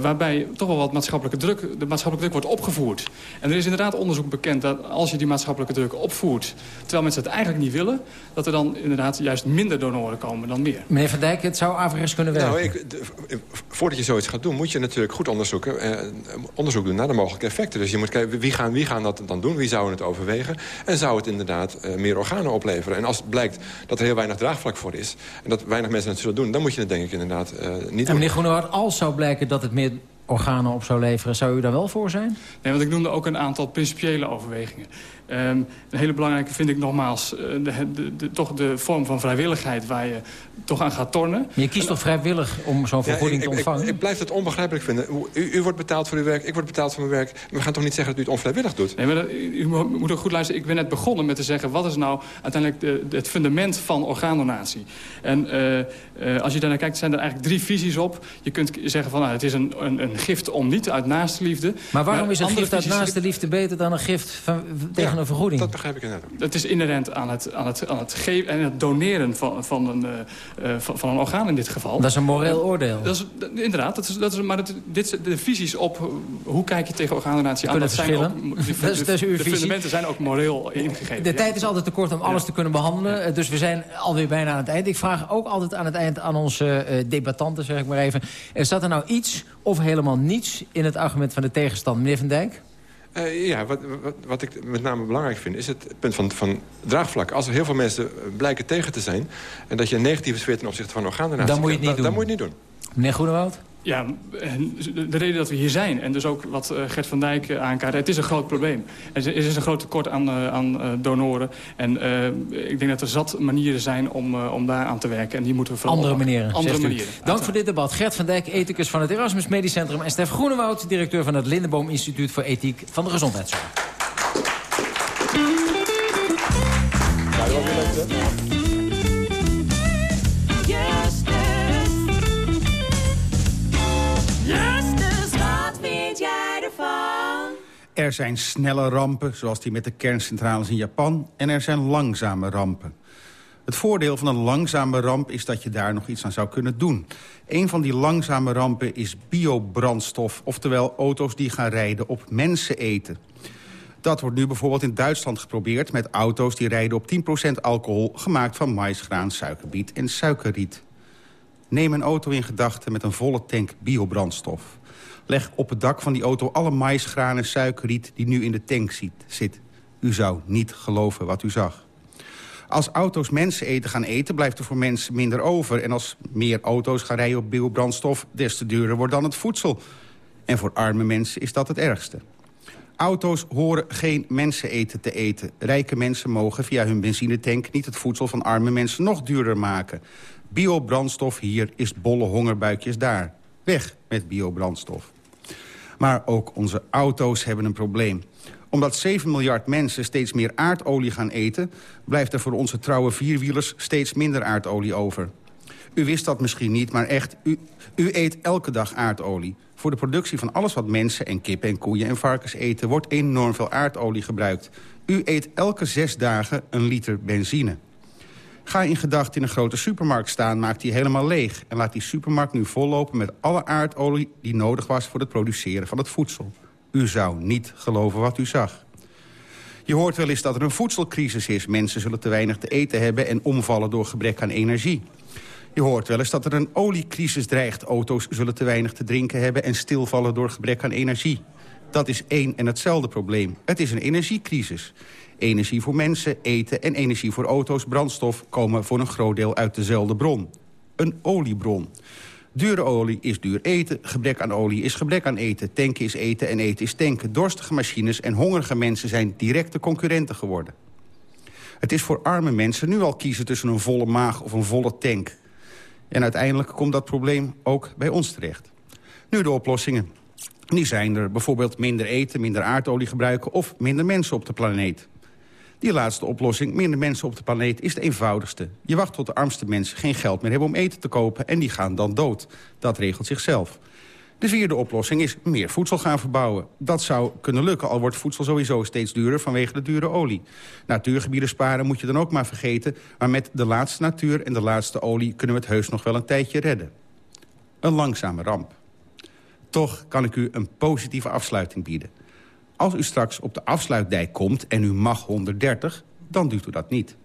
S13: waarbij toch wel wat maatschappelijke druk, de maatschappelijke druk wordt opgevoerd. En er is inderdaad onderzoek bekend dat als je die maatschappelijke druk opvoert... terwijl mensen het eigenlijk niet willen... dat er dan inderdaad juist minder donoren komen dan meer.
S12: Meneer Van Dijk, het zou averechts kunnen werken.
S14: Nou, ik, voordat je zoiets gaat doen, moet je natuurlijk goed onderzoeken, eh, onderzoek doen naar de mogelijke effecten. Dus je moet kijken, wie gaan, wie gaan dat dan doen? Wie zouden het overwegen? En zou het inderdaad eh, meer organen opleveren? En als het blijkt dat er heel weinig draagvlak voor is... en dat weinig mensen het zullen doen, dan moet je het denk ik inderdaad uh, niet en doen.
S12: En meneer Groenewoud, als zou blijken dat het meer organen op zou leveren. Zou u daar wel voor zijn?
S13: Nee, want ik noemde ook een aantal principiële overwegingen. Um, een hele belangrijke vind ik nogmaals uh, de, de, de, toch de vorm van vrijwilligheid waar je toch aan gaat tornen.
S12: Maar je kiest toch vrijwillig om zo'n vergoeding
S14: ja, ik,
S12: te ontvangen?
S14: Ik, ik, blijf het onbegrijpelijk vinden. U, u, wordt betaald voor uw werk, ik word betaald voor mijn werk. We gaan toch niet zeggen dat u het onvrijwillig doet?
S13: Nee, maar dat, u moet ook goed luisteren. Ik ben net begonnen met te zeggen... wat is nou uiteindelijk de, het fundament van orgaandonatie? En uh, uh, als je daarnaar kijkt, zijn er eigenlijk drie visies op. Je kunt zeggen van nou, het is een, een, een gift om niet uit naaste liefde.
S12: Maar waarom maar is een gift uit naaste liefde beter dan een gift van, tegen
S14: ja,
S12: een vergoeding?
S14: Dat begrijp ik inderdaad.
S13: Het is inherent aan het, aan het, aan het geven en het doneren van, van, een, uh, van, van, een orgaan in dit geval.
S12: Dat is een moreel oordeel.
S13: Dat is, inderdaad, dat is, dat is, maar het, dit, de visies op hoe kijk je tegen orgaandonatie aan...
S12: Dat
S13: zijn ook, de,
S12: dat is, dat is uw
S13: de fundamenten zijn ook moreel ingegeven.
S12: De ja. tijd is altijd te kort om alles ja. te kunnen behandelen. Ja. Dus we zijn alweer bijna aan het eind. Ik vraag ook altijd aan het eind aan onze uh, debattanten, zeg ik maar even. Staat er nou iets of helemaal niets in het argument van de tegenstand? Meneer Van Dijk?
S14: Uh, ja, wat, wat, wat, ik met name belangrijk vind... is het punt van, van draagvlak. Als er heel veel mensen blijken tegen te zijn... en dat je een negatieve sfeer ten opzichte van orgaandonatie...
S12: Dan moet je het niet doen.
S14: Dan moet je het niet doen.
S12: Meneer Groenewoud?
S13: Ja, de reden dat we hier zijn, en dus ook wat Gert van Dijk aankaart... het is een groot probleem. Er is een groot tekort aan, aan donoren. En uh, ik denk dat er zat manieren zijn om, uh, om daar aan te werken. En die moeten we vooral...
S12: Andere manieren,
S13: Andere manieren.
S12: Dank voor dit debat. Gert van Dijk, ethicus van het Erasmus Medisch Centrum... en Stef Groenewoud, directeur van het Lindenboom Instituut... voor Ethiek van de Gezondheidszorg.
S17: Er zijn snelle rampen, zoals die met de kerncentrales in Japan... en er zijn langzame rampen. Het voordeel van een langzame ramp is dat je daar nog iets aan zou kunnen doen. Een van die langzame rampen is biobrandstof... oftewel auto's die gaan rijden op mensen eten. Dat wordt nu bijvoorbeeld in Duitsland geprobeerd... met auto's die rijden op 10% alcohol... gemaakt van maisgraan, suikerbiet en suikerriet. Neem een auto in gedachten met een volle tank biobrandstof. Leg op het dak van die auto alle maisgraan en suikerriet die nu in de tank zit. U zou niet geloven wat u zag. Als auto's mensen eten gaan eten, blijft er voor mensen minder over. En als meer auto's gaan rijden op biobrandstof, des te duurder wordt dan het voedsel. En voor arme mensen is dat het ergste. Auto's horen geen mensen eten te eten. Rijke mensen mogen via hun benzinetank niet het voedsel van arme mensen nog duurder maken. Biobrandstof hier is bolle hongerbuikjes daar. Weg met biobrandstof. Maar ook onze auto's hebben een probleem. Omdat 7 miljard mensen steeds meer aardolie gaan eten... blijft er voor onze trouwe vierwielers steeds minder aardolie over. U wist dat misschien niet, maar echt, u, u eet elke dag aardolie. Voor de productie van alles wat mensen en kippen en koeien en varkens eten... wordt enorm veel aardolie gebruikt. U eet elke zes dagen een liter benzine. Ga in gedachten in een grote supermarkt staan, maak die helemaal leeg... en laat die supermarkt nu vollopen met alle aardolie die nodig was... voor het produceren van het voedsel. U zou niet geloven wat u zag. Je hoort wel eens dat er een voedselcrisis is. Mensen zullen te weinig te eten hebben en omvallen door gebrek aan energie. Je hoort wel eens dat er een oliecrisis dreigt. Auto's zullen te weinig te drinken hebben en stilvallen door gebrek aan energie. Dat is één en hetzelfde probleem. Het is een energiecrisis. Energie voor mensen, eten en energie voor auto's, brandstof... komen voor een groot deel uit dezelfde bron. Een oliebron. Dure olie is duur eten, gebrek aan olie is gebrek aan eten... tanken is eten en eten is tanken. Dorstige machines en hongerige mensen zijn directe concurrenten geworden. Het is voor arme mensen nu al kiezen tussen een volle maag of een volle tank. En uiteindelijk komt dat probleem ook bij ons terecht. Nu de oplossingen. Die zijn er bijvoorbeeld minder eten, minder aardolie gebruiken... of minder mensen op de planeet. Die laatste oplossing, minder mensen op de planeet, is de eenvoudigste. Je wacht tot de armste mensen geen geld meer hebben om eten te kopen... en die gaan dan dood. Dat regelt zichzelf. De vierde oplossing is meer voedsel gaan verbouwen. Dat zou kunnen lukken, al wordt voedsel sowieso steeds duurder vanwege de dure olie. Natuurgebieden sparen moet je dan ook maar vergeten... maar met de laatste natuur en de laatste olie kunnen we het heus nog wel een tijdje redden. Een langzame ramp. Toch kan ik u een positieve afsluiting bieden. Als u straks op de afsluitdijk komt en u mag 130, dan doet u dat niet.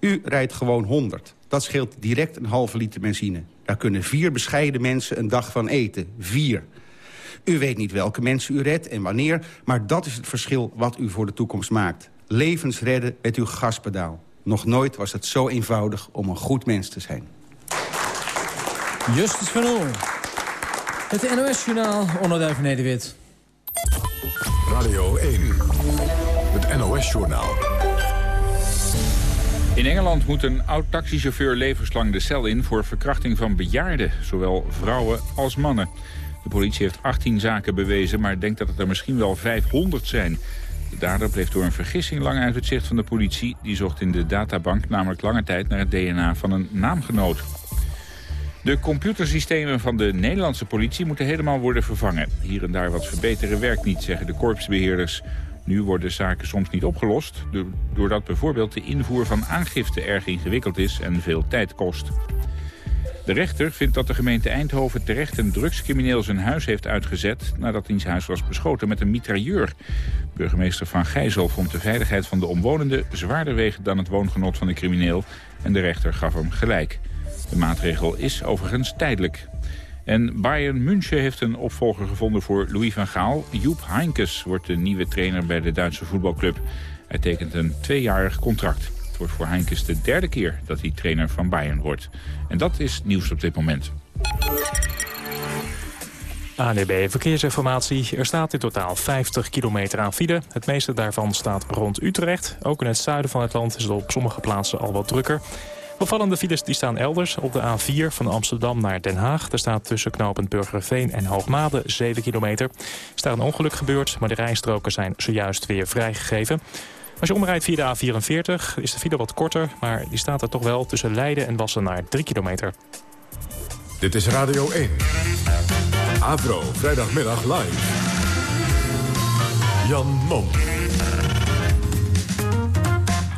S17: U rijdt gewoon 100. Dat scheelt direct een halve liter benzine. Daar kunnen vier bescheiden mensen een dag van eten. Vier. U weet niet welke mensen u redt en wanneer... maar dat is het verschil wat u voor de toekomst maakt. Levens redden met uw gaspedaal. Nog nooit was het zo eenvoudig om een goed mens te zijn.
S12: Justus van Oel. Het NOS-journaal, Onderduif Nederwit.
S1: Radio 1. Het NOS-journaal.
S2: In Engeland moet een oud-taxichauffeur levenslang de cel in... voor verkrachting van bejaarden, zowel vrouwen als mannen. De politie heeft 18 zaken bewezen, maar denkt dat het er misschien wel 500 zijn. De dader bleef door een vergissing lang uit het zicht van de politie. Die zocht in de databank namelijk lange tijd naar het DNA van een naamgenoot. De computersystemen van de Nederlandse politie moeten helemaal worden vervangen. Hier en daar wat verbeteren werkt niet, zeggen de korpsbeheerders. Nu worden zaken soms niet opgelost... doordat bijvoorbeeld de invoer van aangifte erg ingewikkeld is en veel tijd kost. De rechter vindt dat de gemeente Eindhoven terecht een drugscrimineel zijn huis heeft uitgezet... nadat diens huis was beschoten met een mitrailleur. Burgemeester Van Gijzel vond de veiligheid van de omwonenden zwaarder wegen dan het woongenot van de crimineel... en de rechter gaf hem gelijk. De maatregel is overigens tijdelijk. En Bayern München heeft een opvolger gevonden voor Louis van Gaal. Joep Heinkes wordt de nieuwe trainer bij de Duitse voetbalclub. Hij tekent een tweejarig contract. Het wordt voor Heinkes de derde keer dat hij trainer van Bayern wordt. En dat is nieuws op dit moment.
S4: ANB Verkeersinformatie. Er staat in totaal 50 kilometer aan file. Het meeste daarvan staat rond Utrecht. Ook in het zuiden van het land is het op sommige plaatsen al wat drukker. Opvallende files die staan elders. Op de A4 van Amsterdam naar Den Haag. Er staat tussen knooppunt Burgerveen en Hoogmade 7 kilometer. Er staat een ongeluk gebeurd, maar de rijstroken zijn zojuist weer vrijgegeven. Als je omrijdt via de A44 is de file wat korter... maar die staat er toch wel tussen Leiden en Wassenaar 3 kilometer.
S1: Dit is Radio 1. Avro, vrijdagmiddag live. Jan Mom.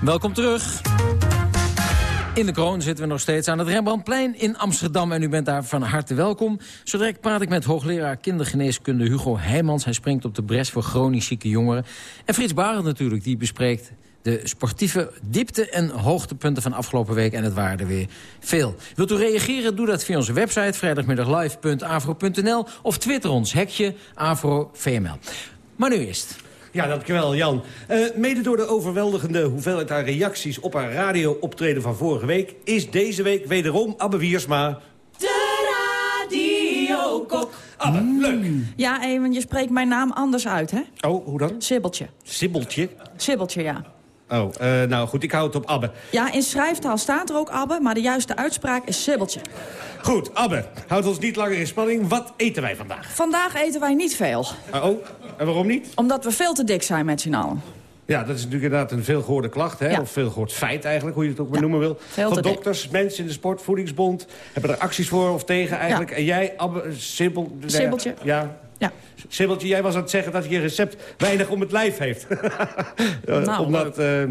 S12: Welkom terug. In de kroon zitten we nog steeds aan het Rembrandtplein in Amsterdam. En u bent daar van harte welkom. Zo direct praat ik met hoogleraar kindergeneeskunde Hugo Heijmans. Hij springt op de bres voor chronisch zieke jongeren. En Frits Barend natuurlijk, die bespreekt de sportieve diepte- en hoogtepunten van afgelopen week. En het waren er weer veel. Wilt u reageren? Doe dat via onze website vrijdagmiddaglive.avro.nl of twitter ons, hekje AvroVML. Maar nu eerst...
S11: Ja, dankjewel Jan. Uh, mede door de overweldigende hoeveelheid aan reacties op haar radio-optreden van vorige week... is deze week wederom Abbe Wiersma...
S10: De radiokok.
S11: Abbe, leuk.
S18: Ja, want je spreekt mijn naam anders uit, hè?
S11: Oh, hoe dan?
S18: Sibbeltje.
S11: Sibbeltje?
S18: Sibbeltje, ja.
S11: Oh, uh, nou goed, ik hou het op Abbe.
S18: Ja, in schrijftaal staat er ook Abbe, maar de juiste uitspraak is Sibbeltje.
S11: Goed, Abbe, houd ons niet langer in spanning. Wat eten wij vandaag?
S18: Vandaag eten wij niet veel.
S11: Uh, oh, en waarom niet?
S18: Omdat we veel te dik zijn met z'n allen.
S11: Ja, dat is natuurlijk inderdaad een veel gehoorde klacht. Hè?
S18: Ja.
S11: Of veel gehoord feit eigenlijk, hoe je het ook maar noemen wil.
S18: veel
S11: Van
S18: dik.
S11: dokters, mensen in de sport, voedingsbond... hebben er acties voor of tegen eigenlijk. En jij, Abbe, Sibbel...
S18: Sibbeltje.
S11: Ja.
S18: Ja.
S11: Sibbeltje, jij was aan het zeggen dat je recept weinig om het lijf heeft.
S18: Nou,
S11: Omdat... eh,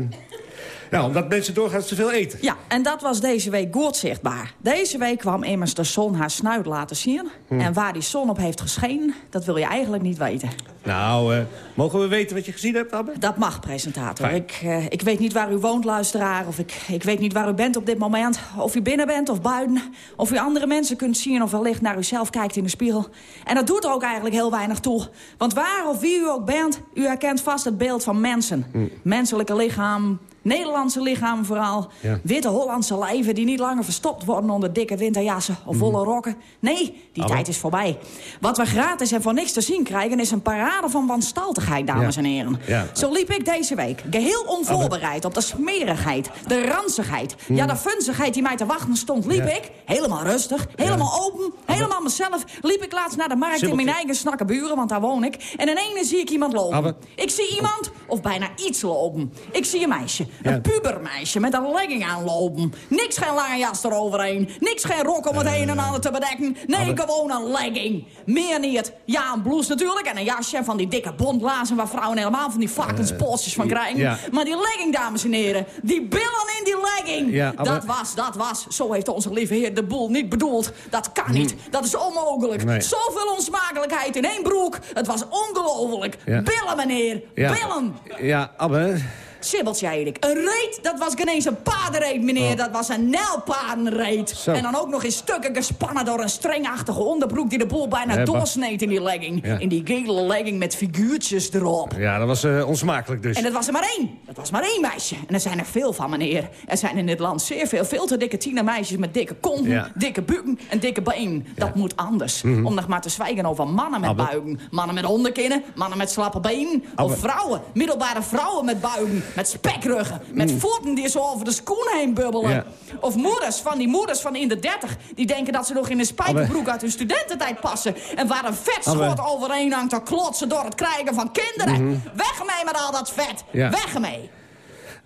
S11: Ja, omdat mensen doorgaans te veel eten.
S18: Ja, en dat was deze week goed zichtbaar. Deze week kwam immers de zon haar snuit laten zien.
S11: Hm.
S18: En waar die zon op heeft geschenen, dat wil je eigenlijk niet weten.
S11: Nou, eh, mogen we weten wat je gezien hebt, Abbe?
S18: Dat mag, presentator. Ik, eh, ik weet niet waar u woont, luisteraar. Of ik, ik weet niet waar u bent op dit moment. Of u binnen bent of buiten. Of u andere mensen kunt zien of wellicht naar uzelf kijkt in de spiegel. En dat doet er ook eigenlijk heel weinig toe. Want waar of wie u ook bent, u herkent vast het beeld van mensen. Menselijke lichaam, Nederlandse lichaam vooral.
S11: Ja.
S18: Witte Hollandse lijven die niet langer verstopt worden onder dikke winterjassen of wollen rokken. Nee, die tijd is voorbij. Wat we gratis en voor niks te zien krijgen is een parade van wanstaltigheid, dames
S11: Ja.
S18: en heren.
S11: Ja.
S18: Zo liep ik deze week, geheel onvoorbereid op de smerigheid, de ranzigheid. Ja, de funzigheid die mij te wachten stond, liep ik, helemaal rustig, helemaal open, helemaal mezelf. Liep ik laatst naar de markt in mijn eigen snakke buren, want daar woon ik. En ineens zie ik iemand lopen. Ik zie iemand, of bijna iets lopen. Ik zie een meisje,
S11: Ja.
S18: een pubermeisje met een legging aanlopen. Niks geen lange jas eroverheen, niks geen rok om het een en ander te bedekken. Nee, gewoon een legging. Meer niet. Ja, een blouse natuurlijk en een jasje en van die dikke bontblazen... waar vrouwen helemaal van die varkenspootjes van krijgen.
S11: ja.
S18: Maar die legging, dames en heren, die billen in die legging.
S11: Ja.
S18: Dat was, dat was. Zo heeft onze lieve heer de boel niet bedoeld. Dat kan niet. Dat is onmogelijk.
S11: Nee.
S18: Zoveel onsmakelijkheid in één broek. Het was ongelooflijk.
S11: Ja.
S18: Billen, meneer.
S11: Ja.
S18: Billen.
S11: Ja, Abbe.
S18: Sibbeltje heet ik. Een reet, dat was geen eens een paardenreet, meneer.
S11: Oh.
S18: Dat was een nijlpaardenreet.
S11: Zo.
S18: En dan ook nog in stukken gespannen door een strengachtige onderbroek... die de boel bijna
S11: Hebba.
S18: doorsneed in die legging.
S11: Ja.
S18: In die gele legging met figuurtjes erop.
S11: Ja, dat was eh, onsmakelijk dus.
S18: En dat was er maar één. Dat was maar één meisje. En er zijn er veel van, meneer. Er zijn in dit land zeer veel, veel te dikke tienermeisjes... met dikke konten,
S11: Ja.
S18: dikke buiken en dikke been. Dat moet anders.
S11: Mhm.
S18: Om nog maar te zwijgen over mannen met
S11: Abbe.
S18: buiken. Mannen met onderkinnen, mannen met slappe benen.
S11: Abbe.
S18: Of vrouwen, middelbare vrouwen met buiken. Met spekruggen, met voeten die zo over de schoen heen bubbelen.
S11: Mm. Ja.
S18: Of moeders, van die moeders van in de dertig... die denken dat ze nog in een spijkerbroek uit hun studententijd passen. En waar een vetschot overheen hangt te klotsen door het krijgen van kinderen.
S11: Mhm.
S18: Weg ermee met al dat vet.
S11: Ja.
S18: Weg ermee.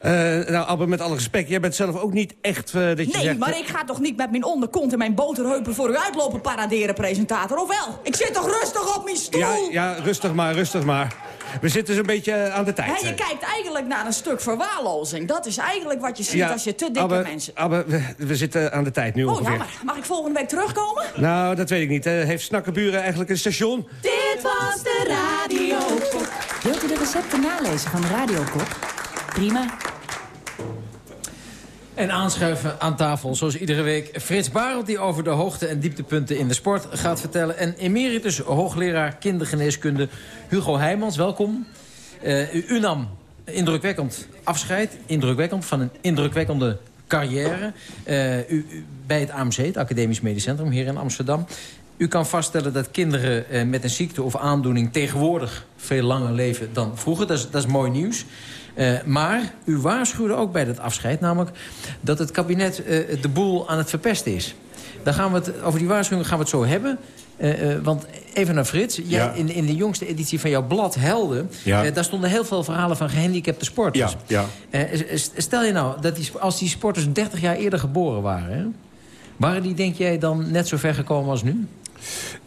S11: Eh, nou, Abbe, met alle respect, jij bent zelf ook niet echt eh, dat je
S18: Nee,
S11: zegt...
S18: maar ik ga toch niet met mijn onderkont en mijn boterheupen voor u uitlopen paraderen, presentator, of wel? Ik zit toch rustig op mijn stoel?
S11: Ja, ja, rustig maar, rustig maar. We zitten zo'n beetje aan de tijd.
S18: Je kijkt eigenlijk naar een stuk verwaarlozing. Dat is eigenlijk wat je ziet
S11: Ja,
S18: als je te dikke
S11: Abbe,
S18: mensen...
S11: Abbe, we, we zitten aan de tijd nu
S18: Oh,
S11: ongeveer.
S18: jammer. Mag ik volgende week terugkomen?
S11: Nou, dat weet ik niet. Heeft Snakkenburen eigenlijk een station?
S10: Dit was de Radio
S18: Wilt u de recepten nalezen van Radio Kok? Prima.
S12: En aanschuiven aan tafel, zoals iedere week... Frits Barend, die over de hoogte- en dieptepunten in de sport gaat vertellen... en emeritus hoogleraar kindergeneeskunde Hugo Heijmans. Welkom. Eh, u, nam indrukwekkend afscheid, indrukwekkend, van een indrukwekkende carrière... eh, u- bij het AMC, het Academisch Medisch Centrum, hier in Amsterdam. U kan vaststellen dat kinderen eh, met een ziekte of aandoening... tegenwoordig veel langer leven dan vroeger. Dat is, dat is mooi nieuws. Eh, maar u waarschuwde ook bij dat afscheid... namelijk dat het kabinet eh, de boel aan het verpesten is. Daar gaan we het, over die waarschuwing gaan we het zo hebben. Eh, want even naar Frits. Jij,
S19: Ja.
S12: in, in de jongste editie van jouw blad Helden...
S19: Ja.
S12: daar stonden heel veel verhalen van gehandicapte sporters.
S19: Ja,
S12: stel je nou dat die, als die sporters 30 jaar eerder geboren waren... Hè, waren die, denk jij, dan net zo ver gekomen als nu?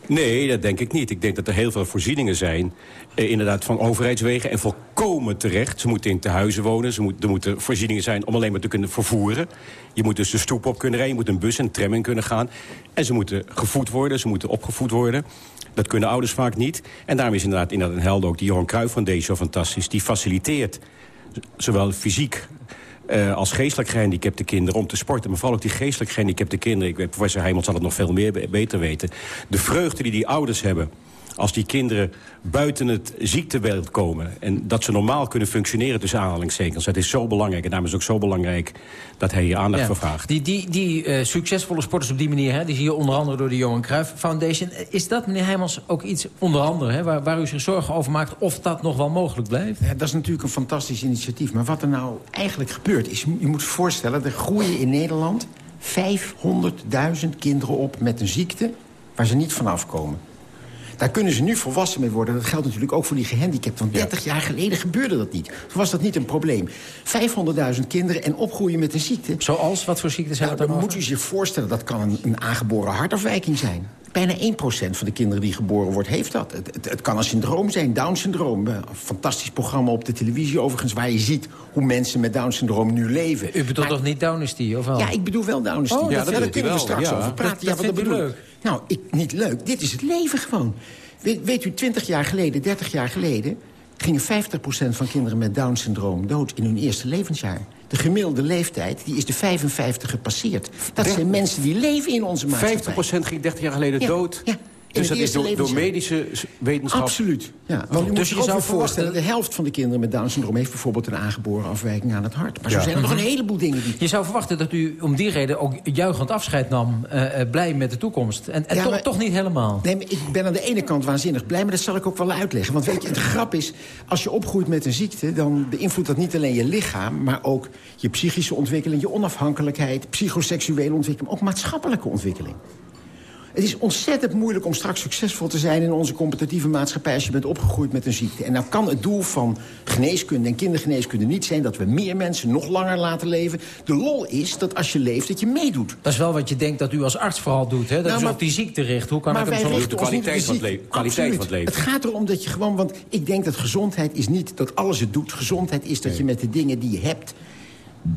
S19: Nee, dat denk ik niet. Ik denk dat er heel veel voorzieningen zijn. Eh, inderdaad van overheidswegen. En volkomen terecht. Ze moeten in tehuizen wonen. Ze moet, er moeten voorzieningen zijn om alleen maar te kunnen vervoeren. Je moet dus de stoep op kunnen rijden. Je moet een bus en tram in kunnen gaan. En ze moeten gevoed worden. Ze moeten opgevoed worden. Dat kunnen ouders vaak niet. En daarom is inderdaad, inderdaad een held ook die Johan Cruijff Foundation fantastisch. Die faciliteert zowel fysiek eh, als geestelijk gehandicapte kinderen om te sporten. Maar vooral ook die geestelijk gehandicapte kinderen. Ik weet, professor Heijmans zal het nog veel meer be- beter weten. De vreugde die die ouders hebben als die kinderen buiten het ziektebeeld komen... en dat ze normaal kunnen functioneren tussen aanhalingstekens. Dat is zo belangrijk. En daarom is het ook zo belangrijk dat hij hier aandacht
S12: Ja.
S19: voor vraagt.
S12: Die, die, die eh, succesvolle sporters op die manier, hè, die zie je onder andere door de Johan Cruijff Foundation. Is dat, meneer Heijmans, ook iets onder andere hè, waar, waar u zich zorgen over maakt... of dat nog wel mogelijk blijft?
S20: Ja, dat is natuurlijk een fantastisch initiatief. Maar wat er nou eigenlijk gebeurt is... je moet je voorstellen, er groeien in Nederland... 500.000 kinderen op met een ziekte waar ze niet vanaf komen. Daar kunnen ze nu volwassen mee worden. Dat geldt natuurlijk ook voor die gehandicapten. Want 30 jaar geleden gebeurde dat niet. Toen was dat niet een probleem. 500.000 kinderen en opgroeien met een ziekte.
S12: Zoals? Wat voor ziekte zijn
S20: nou,
S12: dat
S20: dan
S12: dan
S20: moet u zich voorstellen, dat kan een, een aangeboren hartafwijking zijn. Bijna 1% van de kinderen die geboren wordt, heeft dat. Het, het, het kan een syndroom zijn, Down-syndroom. Een fantastisch programma op de televisie overigens... waar je ziet hoe mensen met Down-syndroom nu leven.
S12: U bedoelt toch niet Downesty, of wel?
S20: Ja, ik bedoel wel Downesty.
S12: Oh,
S20: ja,
S12: dat
S20: kunnen we straks
S12: ja.
S20: over praten.
S12: Dat-
S20: ja, wat bedoel ik? Nou, ik, niet leuk. Dit is het leven gewoon. Weet, weet u, 20 jaar geleden, 30 jaar geleden... gingen 50% van kinderen met Down-syndroom dood in hun eerste levensjaar. De gemiddelde leeftijd die is de 55 gepasseerd. Dat zijn mensen die leven in onze maatschappij.
S19: 50% ging 30 jaar geleden
S20: Ja,
S19: dood.
S20: ja.
S19: Dus
S20: het
S19: dat is door, medische wetenschap...
S20: Absoluut. Ja, want u
S12: Dus
S20: moet
S12: je
S20: je
S12: zou
S20: voorstellen... de helft van de kinderen met Down-syndroom... heeft bijvoorbeeld een aangeboren afwijking aan het hart. Maar zo zijn er nog een
S12: Mhm.
S20: heleboel dingen die...
S12: Je zou verwachten dat u om die reden ook juichend afscheid nam... eh, eh, blij met de toekomst. En, en
S20: Ja,
S12: toch,
S20: maar-
S12: toch niet helemaal.
S20: Nee, maar ik ben aan de ene kant waanzinnig blij, maar dat zal ik ook wel uitleggen. Want weet je, de grap is, als je opgroeit met een ziekte... dan beïnvloedt dat niet alleen je lichaam... maar ook je psychische ontwikkeling, je onafhankelijkheid... psychoseksuele ontwikkeling, ook maatschappelijke ontwikkeling. Het is ontzettend moeilijk om straks succesvol te zijn... in onze competitieve maatschappij als je bent opgegroeid met een ziekte. En nou kan het doel van geneeskunde en kindergeneeskunde niet zijn... dat we meer mensen nog langer laten leven. De lol is dat als je leeft, dat je meedoet.
S12: Dat is wel wat je denkt dat u als arts vooral doet. Hè? Dat
S20: Nou, maar-
S12: op die ziekte richt. Hoe kan
S20: maar
S12: ik hem
S20: wij
S12: zo...
S20: richten ons niet op de ziekte. Absoluut. Het gaat erom dat je gewoon... Want ik denk dat gezondheid is niet dat alles het doet. Gezondheid is dat je met de dingen die je hebt...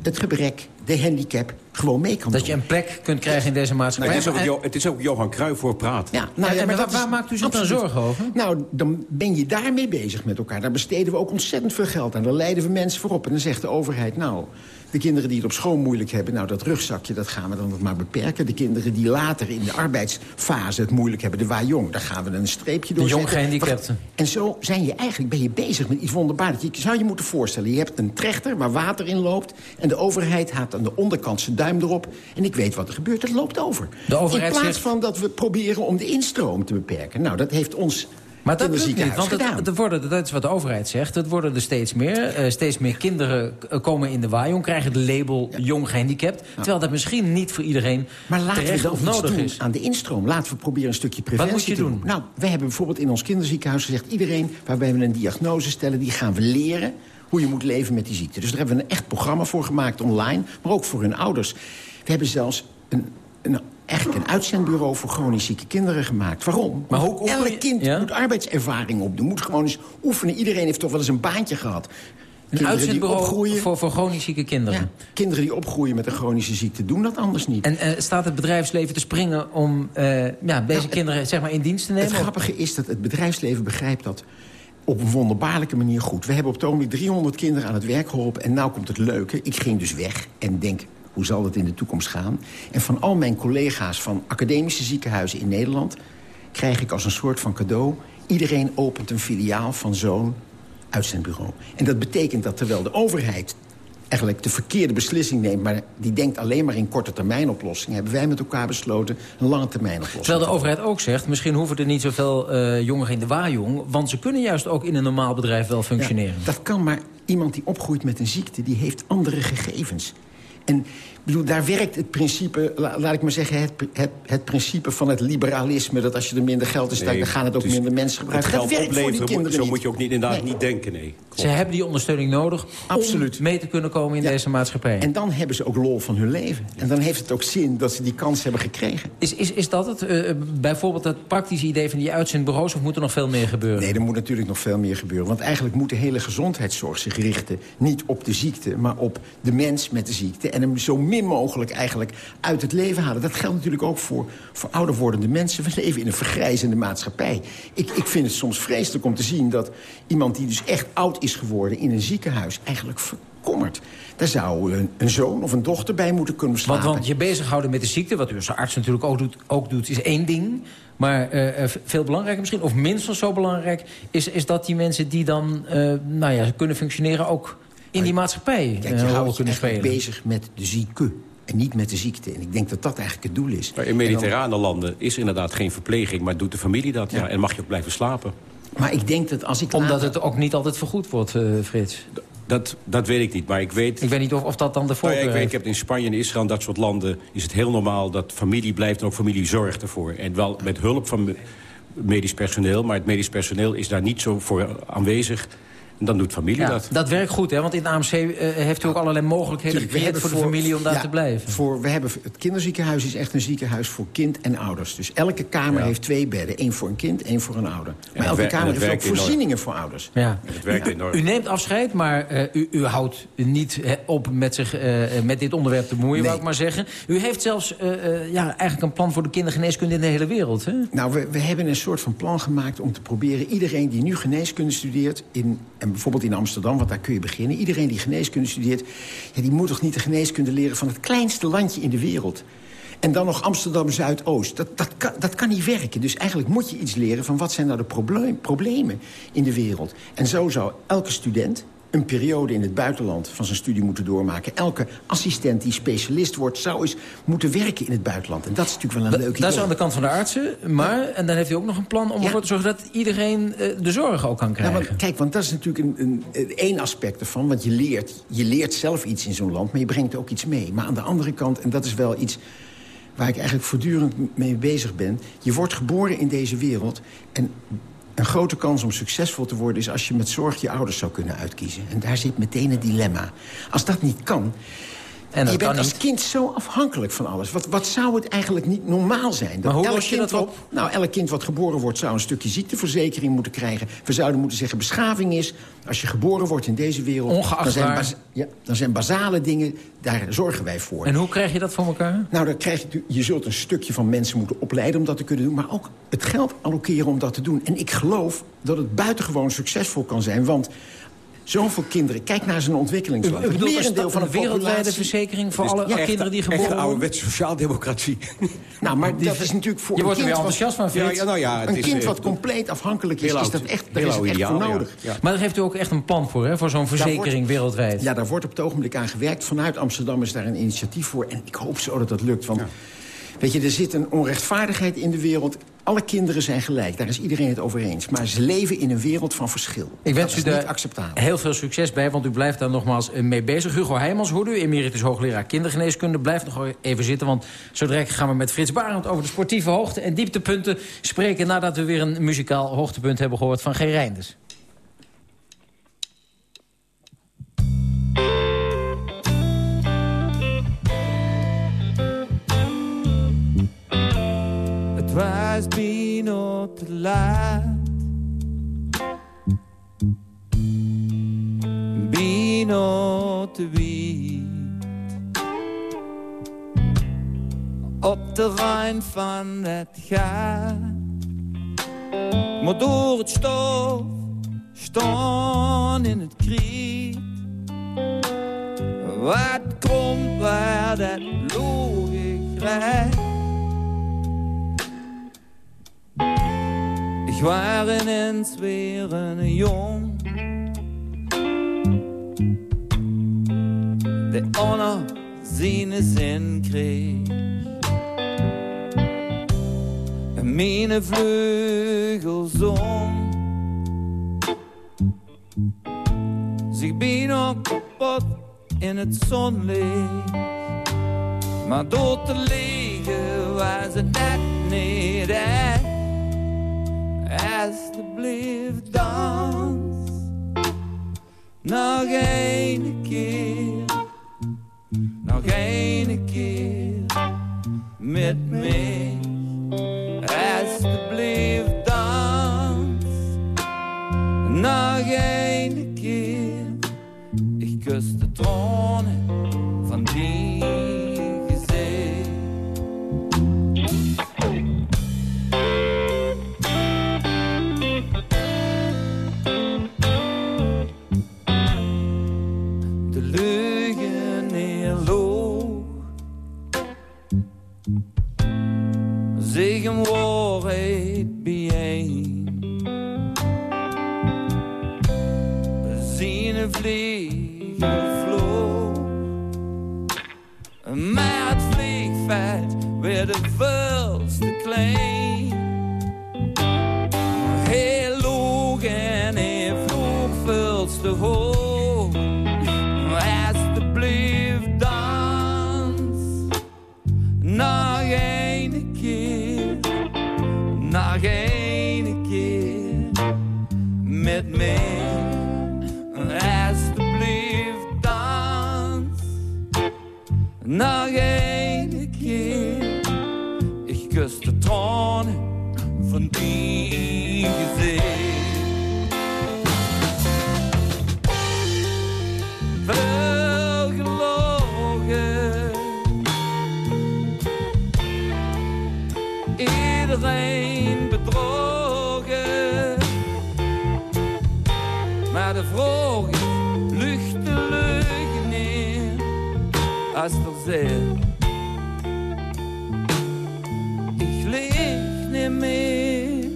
S20: het gebrek, de handicap, gewoon mee kan
S12: Dat je een plek kunt krijgen in deze
S19: Nou,
S12: maatschappij.
S19: het, is ook,
S12: En-
S19: Jo- het is ook Johan Cruijff voor praat.
S20: Ja, nou, ja, maar
S12: waar- maakt u zich dan zorgen over?
S20: Nou, dan ben je daarmee bezig met elkaar. Daar besteden we ook ontzettend veel geld aan. Daar leiden we mensen voorop. En dan zegt de overheid, nou, de kinderen die het op school moeilijk hebben... nou, dat rugzakje, dat gaan we dan wat maar beperken. De kinderen die later in de arbeidsfase het moeilijk hebben... de waar-jong, daar gaan we een streepje door
S12: De jong gehandicapten.
S20: En zo zijn je eigenlijk, ben je bezig met iets wonderbaarlijks. Je zou je moeten voorstellen, je hebt een trechter waar water in loopt... en de overheid haalt aan de onderkant zijn duim erop... en ik weet wat er gebeurt, het loopt over.
S12: De overheid
S20: in plaats
S12: zegt-
S20: van dat we proberen om de instroom te beperken. Nou, dat heeft ons
S12: Maar dat lukt niet, want het, het worden, dat is wat de overheid zegt. Het worden er steeds meer. Eh, steeds meer kinderen k- komen in de waaijong, krijgen de label jong gehandicapt. Terwijl dat misschien niet voor iedereen
S20: Maar laten we
S12: terecht
S20: dan
S12: of nodig
S20: doen
S12: is.
S20: aan de instroom. Laten we proberen een stukje preventie
S12: moet je
S20: te
S12: doen?
S20: Nou, wij hebben bijvoorbeeld in ons kinderziekenhuis gezegd... iedereen waarbij we een diagnose stellen, die gaan we leren hoe je moet leven met die ziekte. Dus daar hebben we een echt programma voor gemaakt online, maar ook voor hun ouders. We hebben zelfs een, een, eigenlijk een uitzendbureau voor chronisch zieke kinderen gemaakt. Waarom?
S12: Maar kun
S20: elk
S12: je-
S20: kind
S12: ja?
S20: moet arbeidservaring opdoen, moet gewoon eens oefenen. Iedereen heeft toch wel eens een baantje gehad.
S12: Een uitzendbureau
S20: opgroeien,
S12: voor, voor chronisch zieke kinderen.
S20: ja, kinderen die opgroeien met een chronische ziekte doen dat anders niet.
S12: En eh, staat het bedrijfsleven te springen om eh, ja, deze kinderen zeg maar, in dienst te nemen?
S20: Het grappige is dat het bedrijfsleven begrijpt dat op een wonderbaarlijke manier goed. We hebben op het ogenblik 300 kinderen aan het werk geholpen. En nou komt het leuke. Ik ging dus weg en denk, hoe zal het in de toekomst gaan? En van al mijn collega's van academische ziekenhuizen in Nederland... krijg ik als een soort van cadeau... iedereen opent een filiaal van zo'n uitzendbureau. En dat betekent dat terwijl de overheid eigenlijk de verkeerde beslissing neemt... maar die denkt alleen maar in korte termijn oplossingen... hebben wij met elkaar besloten een lange termijn oplossing.
S12: Terwijl de overheid ook zegt, misschien hoeven er niet zoveel eh jongeren in de waaijong... want ze kunnen juist ook in een normaal bedrijf wel functioneren.
S20: Ja, dat kan, maar iemand die opgroeit met een ziekte... die heeft andere gegevens. En ik bedoel, daar werkt het principe, la- laat ik maar zeggen... Het, het, het principe van het liberalisme... dat als je er minder geld in
S19: Nee,
S20: dan gaan het ook
S19: het
S20: minder mensen
S19: Het
S20: gebruiken. Dat
S19: geld
S20: werkt voor die kinderen
S19: zo
S20: niet.
S19: moet je ook niet, inderdaad
S20: Nee.
S19: niet denken, nee.
S12: Ze hebben die ondersteuning nodig
S20: Absoluut.
S12: om mee te kunnen komen in deze maatschappij.
S20: En dan hebben ze ook lol van hun leven. En dan heeft het ook zin dat ze die kans hebben gekregen.
S12: Is, is, is dat het? eh, bijvoorbeeld het praktische idee van die uitzendbureaus... of moet er nog veel meer gebeuren?
S20: Nee, er moet natuurlijk nog veel meer gebeuren. Want eigenlijk moet de hele gezondheidszorg zich richten... niet op de ziekte, maar op de mens met de ziekte. En hem zo min mogelijk eigenlijk uit het leven halen. Dat geldt natuurlijk ook voor, voor ouder wordende mensen. We leven in een vergrijzende maatschappij. Ik, ik vind het soms vreselijk om te zien dat iemand die dus echt oud is geworden... in een ziekenhuis eigenlijk verkommert. Daar zou een, een zoon of een dochter bij moeten kunnen slapen.
S12: Want, want je bezighouden met de ziekte, wat u als arts natuurlijk ook doet, ook doet is één ding. Maar eh, eh, veel belangrijker misschien, of minstens zo belangrijk... is, is dat die mensen die dan eh, nou ja, kunnen functioneren... ook in die maatschappij
S20: Kijk,
S12: eh,
S20: je
S12: een rol kunnen spelen.
S20: bezig met de zieke en niet met de ziekte. En ik denk dat dat eigenlijk het doel is.
S19: Maar in
S20: dan-
S19: mediterrane landen is inderdaad geen verpleging... maar doet de familie dat, ja. En mag je ook blijven slapen.
S20: Maar ik denk dat als ik...
S12: Omdat
S20: later-
S12: het ook niet altijd vergoed wordt, eh, Frits.
S19: Dat, dat weet ik niet, maar ik weet...
S12: Ik weet niet of, of dat dan de
S19: Nou ja,
S12: voorkeur
S19: ik, weet, ik heb in Spanje en Israël en dat soort landen... is het heel normaal dat familie blijft en ook familie zorgt ervoor. En wel met hulp van medisch personeel. Maar het medisch personeel is daar niet zo voor aanwezig dan doet familie
S12: Ja,
S19: dat.
S12: dat werkt goed, hè? Want in de AMC eh, heeft u ook allerlei mogelijkheden gecreëerd voor de familie om daar
S20: ja,
S12: te blijven.
S20: Voor, we hebben, het kinderziekenhuis is echt een ziekenhuis voor kind en ouders. Dus elke kamer
S19: Ja.
S20: heeft twee bedden. één voor een kind, één voor een ouder. Maar elke kamer heeft ook
S19: enorm.
S20: voorzieningen voor ouders.
S12: Ja.
S19: Het werkt enorm.
S12: U neemt afscheid, maar eh, u, u houdt niet op met, zich, eh, met dit onderwerp te moeien, wou ik maar zeggen. U heeft zelfs ja, eigenlijk een plan voor de kindergeneeskunde in de hele wereld. Hè?
S20: Nou, we, we hebben een soort van plan gemaakt om te proberen... iedereen die nu geneeskunde studeert, in, bijvoorbeeld in Amsterdam... want daar kun je beginnen, iedereen die geneeskunde studeert... Ja, die moet toch niet de geneeskunde leren van het kleinste landje in de wereld... En dan nog Amsterdam-Zuidoost. Dat, dat, kan, dat kan niet werken. Dus eigenlijk moet je iets leren van wat zijn nou de problemen in de wereld. En zo zou elke student een periode in het buitenland van zijn studie moeten doormaken. Elke assistent die specialist wordt, zou eens moeten werken in het buitenland. En dat is natuurlijk wel een leuk
S12: Dat
S20: idee.
S12: is aan de kant van de artsen, maar... en dan heeft u ook nog een plan om ervoor te zorgen... dat iedereen eh, de zorg ook kan
S20: Ja,
S12: krijgen.
S20: want, kijk, want dat is natuurlijk een, een, een één aspect ervan. Want je leert, je leert zelf iets in zo'n land, maar je brengt ook iets mee. Maar aan de andere kant, en dat is wel iets waar ik eigenlijk voortdurend mee bezig ben... je wordt geboren in deze wereld en een grote kans om succesvol te worden... is als je met zorg je ouders zou kunnen uitkiezen. En daar zit meteen een dilemma. Als dat niet kan...
S12: En dat
S20: je bent als kind zo afhankelijk van alles. Wat, wat zou het eigenlijk niet normaal zijn?
S12: Maar hoe los je
S20: kind
S12: dat
S20: wat- nou, elk kind wat geboren wordt zou een stukje ziekteverzekering moeten krijgen. We zouden moeten zeggen, beschaving is... als je geboren wordt in deze wereld...
S12: Ongeacht
S20: dan zijn,
S12: waar.
S20: ja, dan zijn basale dingen, daar zorgen wij voor.
S12: En hoe krijg je dat voor elkaar?
S20: Nou, dan krijg je, je zult een stukje van mensen moeten opleiden om dat te kunnen doen... maar ook het geld allokeren om dat te doen. En ik geloof dat het buitengewoon succesvol kan zijn, want... Zoveel kinderen, kijk naar zijn ontwikkelingsland. Het merendeel
S12: een
S20: van de
S12: wereldwijde verzekering voor alle kinderen die
S19: Echt
S12: geboren
S19: een
S12: worden?
S19: ouderwetse sociaaldemocratie.
S20: Nou, maar dat is natuurlijk voor
S12: Je
S20: een
S12: wordt er weer enthousiast van, Frits.
S19: Ja, ja, nou ja, het
S20: een
S19: is,
S20: kind
S19: eh,
S20: wat compleet afhankelijk is, is dat echt, daar is het echt voor
S19: ja.
S20: nodig.
S19: Ja.
S12: Maar daar heeft u ook echt een plan voor, hè? Voor zo'n verzekering
S20: wordt-
S12: wereldwijd.
S20: Ja, daar wordt op het ogenblik aan gewerkt. Vanuit Amsterdam is daar een initiatief voor. En ik hoop zo dat dat lukt. Want weet je, er zit een onrechtvaardigheid in de wereld. Alle kinderen zijn gelijk, daar is iedereen het over eens. Maar ze leven in een wereld van verschil.
S12: Ik wens u daar heel veel succes bij, want u blijft daar nogmaals eh, mee bezig. Hugo Heijmans hoorde u, emeritus hoogleraar kindergeneeskunde. Blijf nog even zitten, want zo direct gaan we met Frits Barend... over de sportieve hoogte- en dieptepunten spreken... nadat we weer een muzikaal hoogtepunt hebben gehoord van G. Reinders.
S15: Het was bijna te laat. Bijna te wiet. Op de rand van het gat. Maar door het stof staan in het kriet. Wat komt waar dat rijdt. Ik was ineens weer een jong. De honor zijn zin kreeg. En mijn vleugels om. Zich bijna kapot in het zonlicht. Maar door te liggen was het net niet echt. Alsjeblieft dans Nog een keer Nog een keer Met mij Alsjeblieft dans Nog een keer. Ik kus de tronen vliegveld werd de veel te klein. Heel loog en hij Er zegt, ik leef niet meer.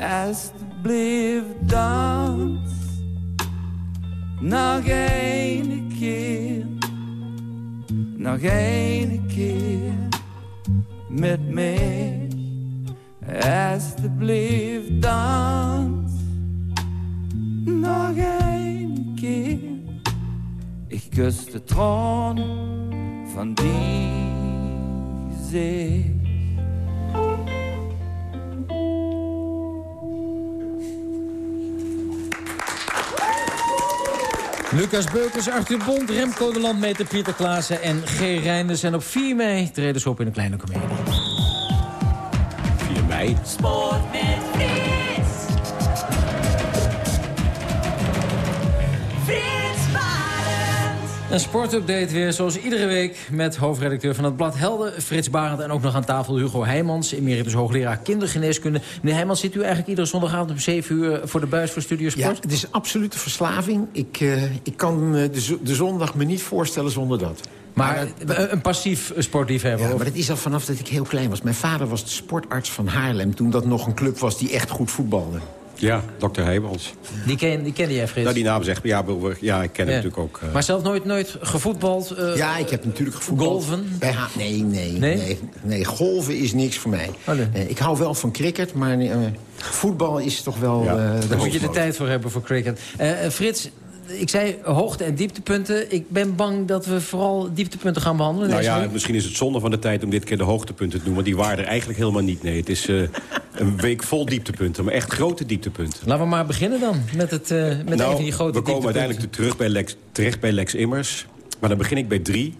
S15: Alsjeblieft dans nog een keer, nog een keer met mij. Alsjeblieft dans kus de tranen van die gezicht.
S12: Lucas Beukers, Arthur Bond, Remco de Landmeter, Pieter Klaassen en G. Reinders. En op 4 mei treden ze op in een kleine komedie.
S19: 4 mei.
S10: Sport
S12: Een sportupdate weer, zoals iedere week... met hoofdredacteur van het blad Helden, Frits Barend... en ook nog aan tafel Hugo Heijmans, emeritus hoogleraar kindergeneeskunde. Meneer Heijmans, zit u eigenlijk iedere zondagavond om 7 uur... voor de buis voor Studio
S20: Ja,
S12: Sport?
S20: het is absolute verslaving. Ik, eh, ik kan eh, de, de zondag me niet voorstellen zonder dat.
S12: Maar een, passief sportliefhebber?
S20: Ja, maar dat is al vanaf dat ik heel klein was. Mijn vader was de sportarts van Haarlem... toen dat nog een club was die echt goed voetbalde.
S19: Ja, dokter Heijmans.
S12: Die, ken, die kende jij, Frits?
S19: Nou, die naam zegt ja, ja, ik ken hem natuurlijk ook. eh.
S12: Maar zelf nooit, nooit gevoetbald? eh,
S20: ja, ik heb natuurlijk gevoetbald.
S12: Golven?
S20: Bij Ha- nee, nee,
S12: Nee?
S20: nee, nee. golven is niks voor mij.
S12: Oh, nee.
S20: Eh, ik hou wel van cricket, maar eh, voetbal is toch wel...
S19: Ja,
S20: eh,
S12: Daar moet je de tijd voor hebben voor cricket. Frits, ik zei hoogte- en dieptepunten. Ik ben bang dat we vooral dieptepunten gaan behandelen.
S19: Nou ja,
S12: week.
S19: misschien is het zonde van de tijd om dit keer de hoogtepunten te noemen. Die waren er eigenlijk helemaal niet. Nee, het is eh, een week vol dieptepunten, maar echt grote dieptepunten.
S12: Laten we maar beginnen dan met, het, eh, met een van die grote
S19: Nou, we komen uiteindelijk terug bij Lex, terecht bij Lex Immers. Maar dan begin ik bij drie.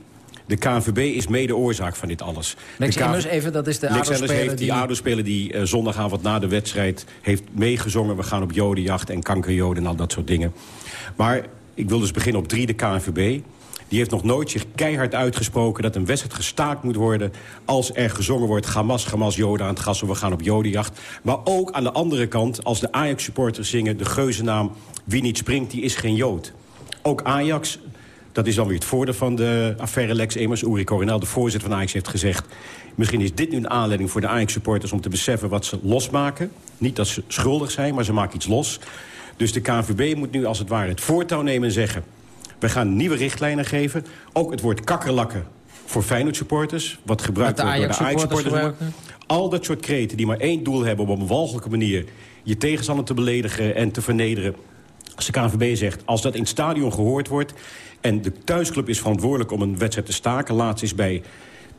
S19: De KNVB is mede oorzaak van dit alles.
S12: Lex Immers, even, dat is de
S19: Lex heeft die,
S12: die-
S19: ADO-speler die eh, zondagavond na de wedstrijd... heeft meegezongen, we gaan op jodenjacht en kankerjoden en al dat soort dingen. Maar ik wil dus beginnen op drie, de KNVB. Die heeft nog nooit zich keihard uitgesproken dat een wedstrijd gestaakt moet worden... als er gezongen wordt, Hamas, Hamas, Joden aan het gas... we gaan op jodenjacht. Maar ook aan de andere kant, als de Ajax-supporters zingen... de geuzennaam Wie niet springt, die is geen Jood. Ook Ajax, dat is dan weer het voordeel van de affaire Lex Immers. Uri Coronel, de voorzitter van Ajax, heeft gezegd... misschien is dit nu een aanleiding voor de Ajax-supporters... om te beseffen wat ze losmaken. Niet dat ze schuldig zijn, maar ze maken iets los. Dus de KNVB moet nu als het ware het voortouw nemen en zeggen... we gaan nieuwe richtlijnen geven. Ook het woord kakkerlakken voor Feyenoord-supporters... wat gebruikt
S12: Wat de
S19: wordt door de
S12: Ajax-supporters
S19: Ajax-supporters. Al dat soort kreten die maar één doel hebben... om op een walgelijke manier je tegenstander te beledigen en te vernederen... Als de KNVB zegt, als dat in het stadion gehoord wordt... en de thuisclub is verantwoordelijk om een wedstrijd te staken... laatst is bij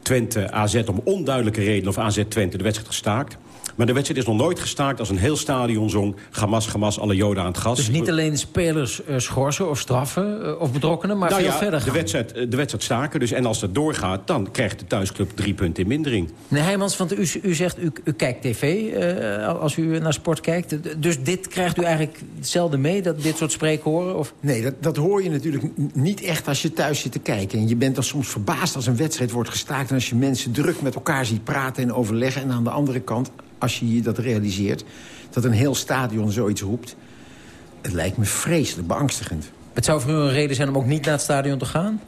S19: Twente AZ om onduidelijke redenen... of AZ Twente de wedstrijd gestaakt... Maar de wedstrijd is nog nooit gestaakt als een heel stadion zong... Hamas, Hamas, alle joden aan het gas.
S12: Dus niet alleen spelers eh, schorsen of straffen eh, of betrokkenen, maar
S19: nou
S12: veel
S19: ja,
S12: verder
S19: de
S12: gaan.
S19: wedstrijd, de wedstrijd staken. Dus, en als dat doorgaat, dan krijgt de thuisclub drie punten in mindering.
S12: Meneer Heijmans, want u, u zegt u, u kijkt tv eh, als u naar sport kijkt. Dus dit krijgt u eigenlijk zelden mee, dat dit soort spreken horen? Of?
S20: Nee, dat, dat hoor je natuurlijk niet echt als je thuis zit te kijken. En je bent dan soms verbaasd als een wedstrijd wordt gestaakt... en als je mensen druk met elkaar ziet praten en overleggen. En aan de andere kant, als je je dat realiseert... dat een heel stadion zoiets roept... het lijkt me vreselijk beangstigend.
S12: Het zou voor u een reden zijn om ook niet naar het stadion te gaan?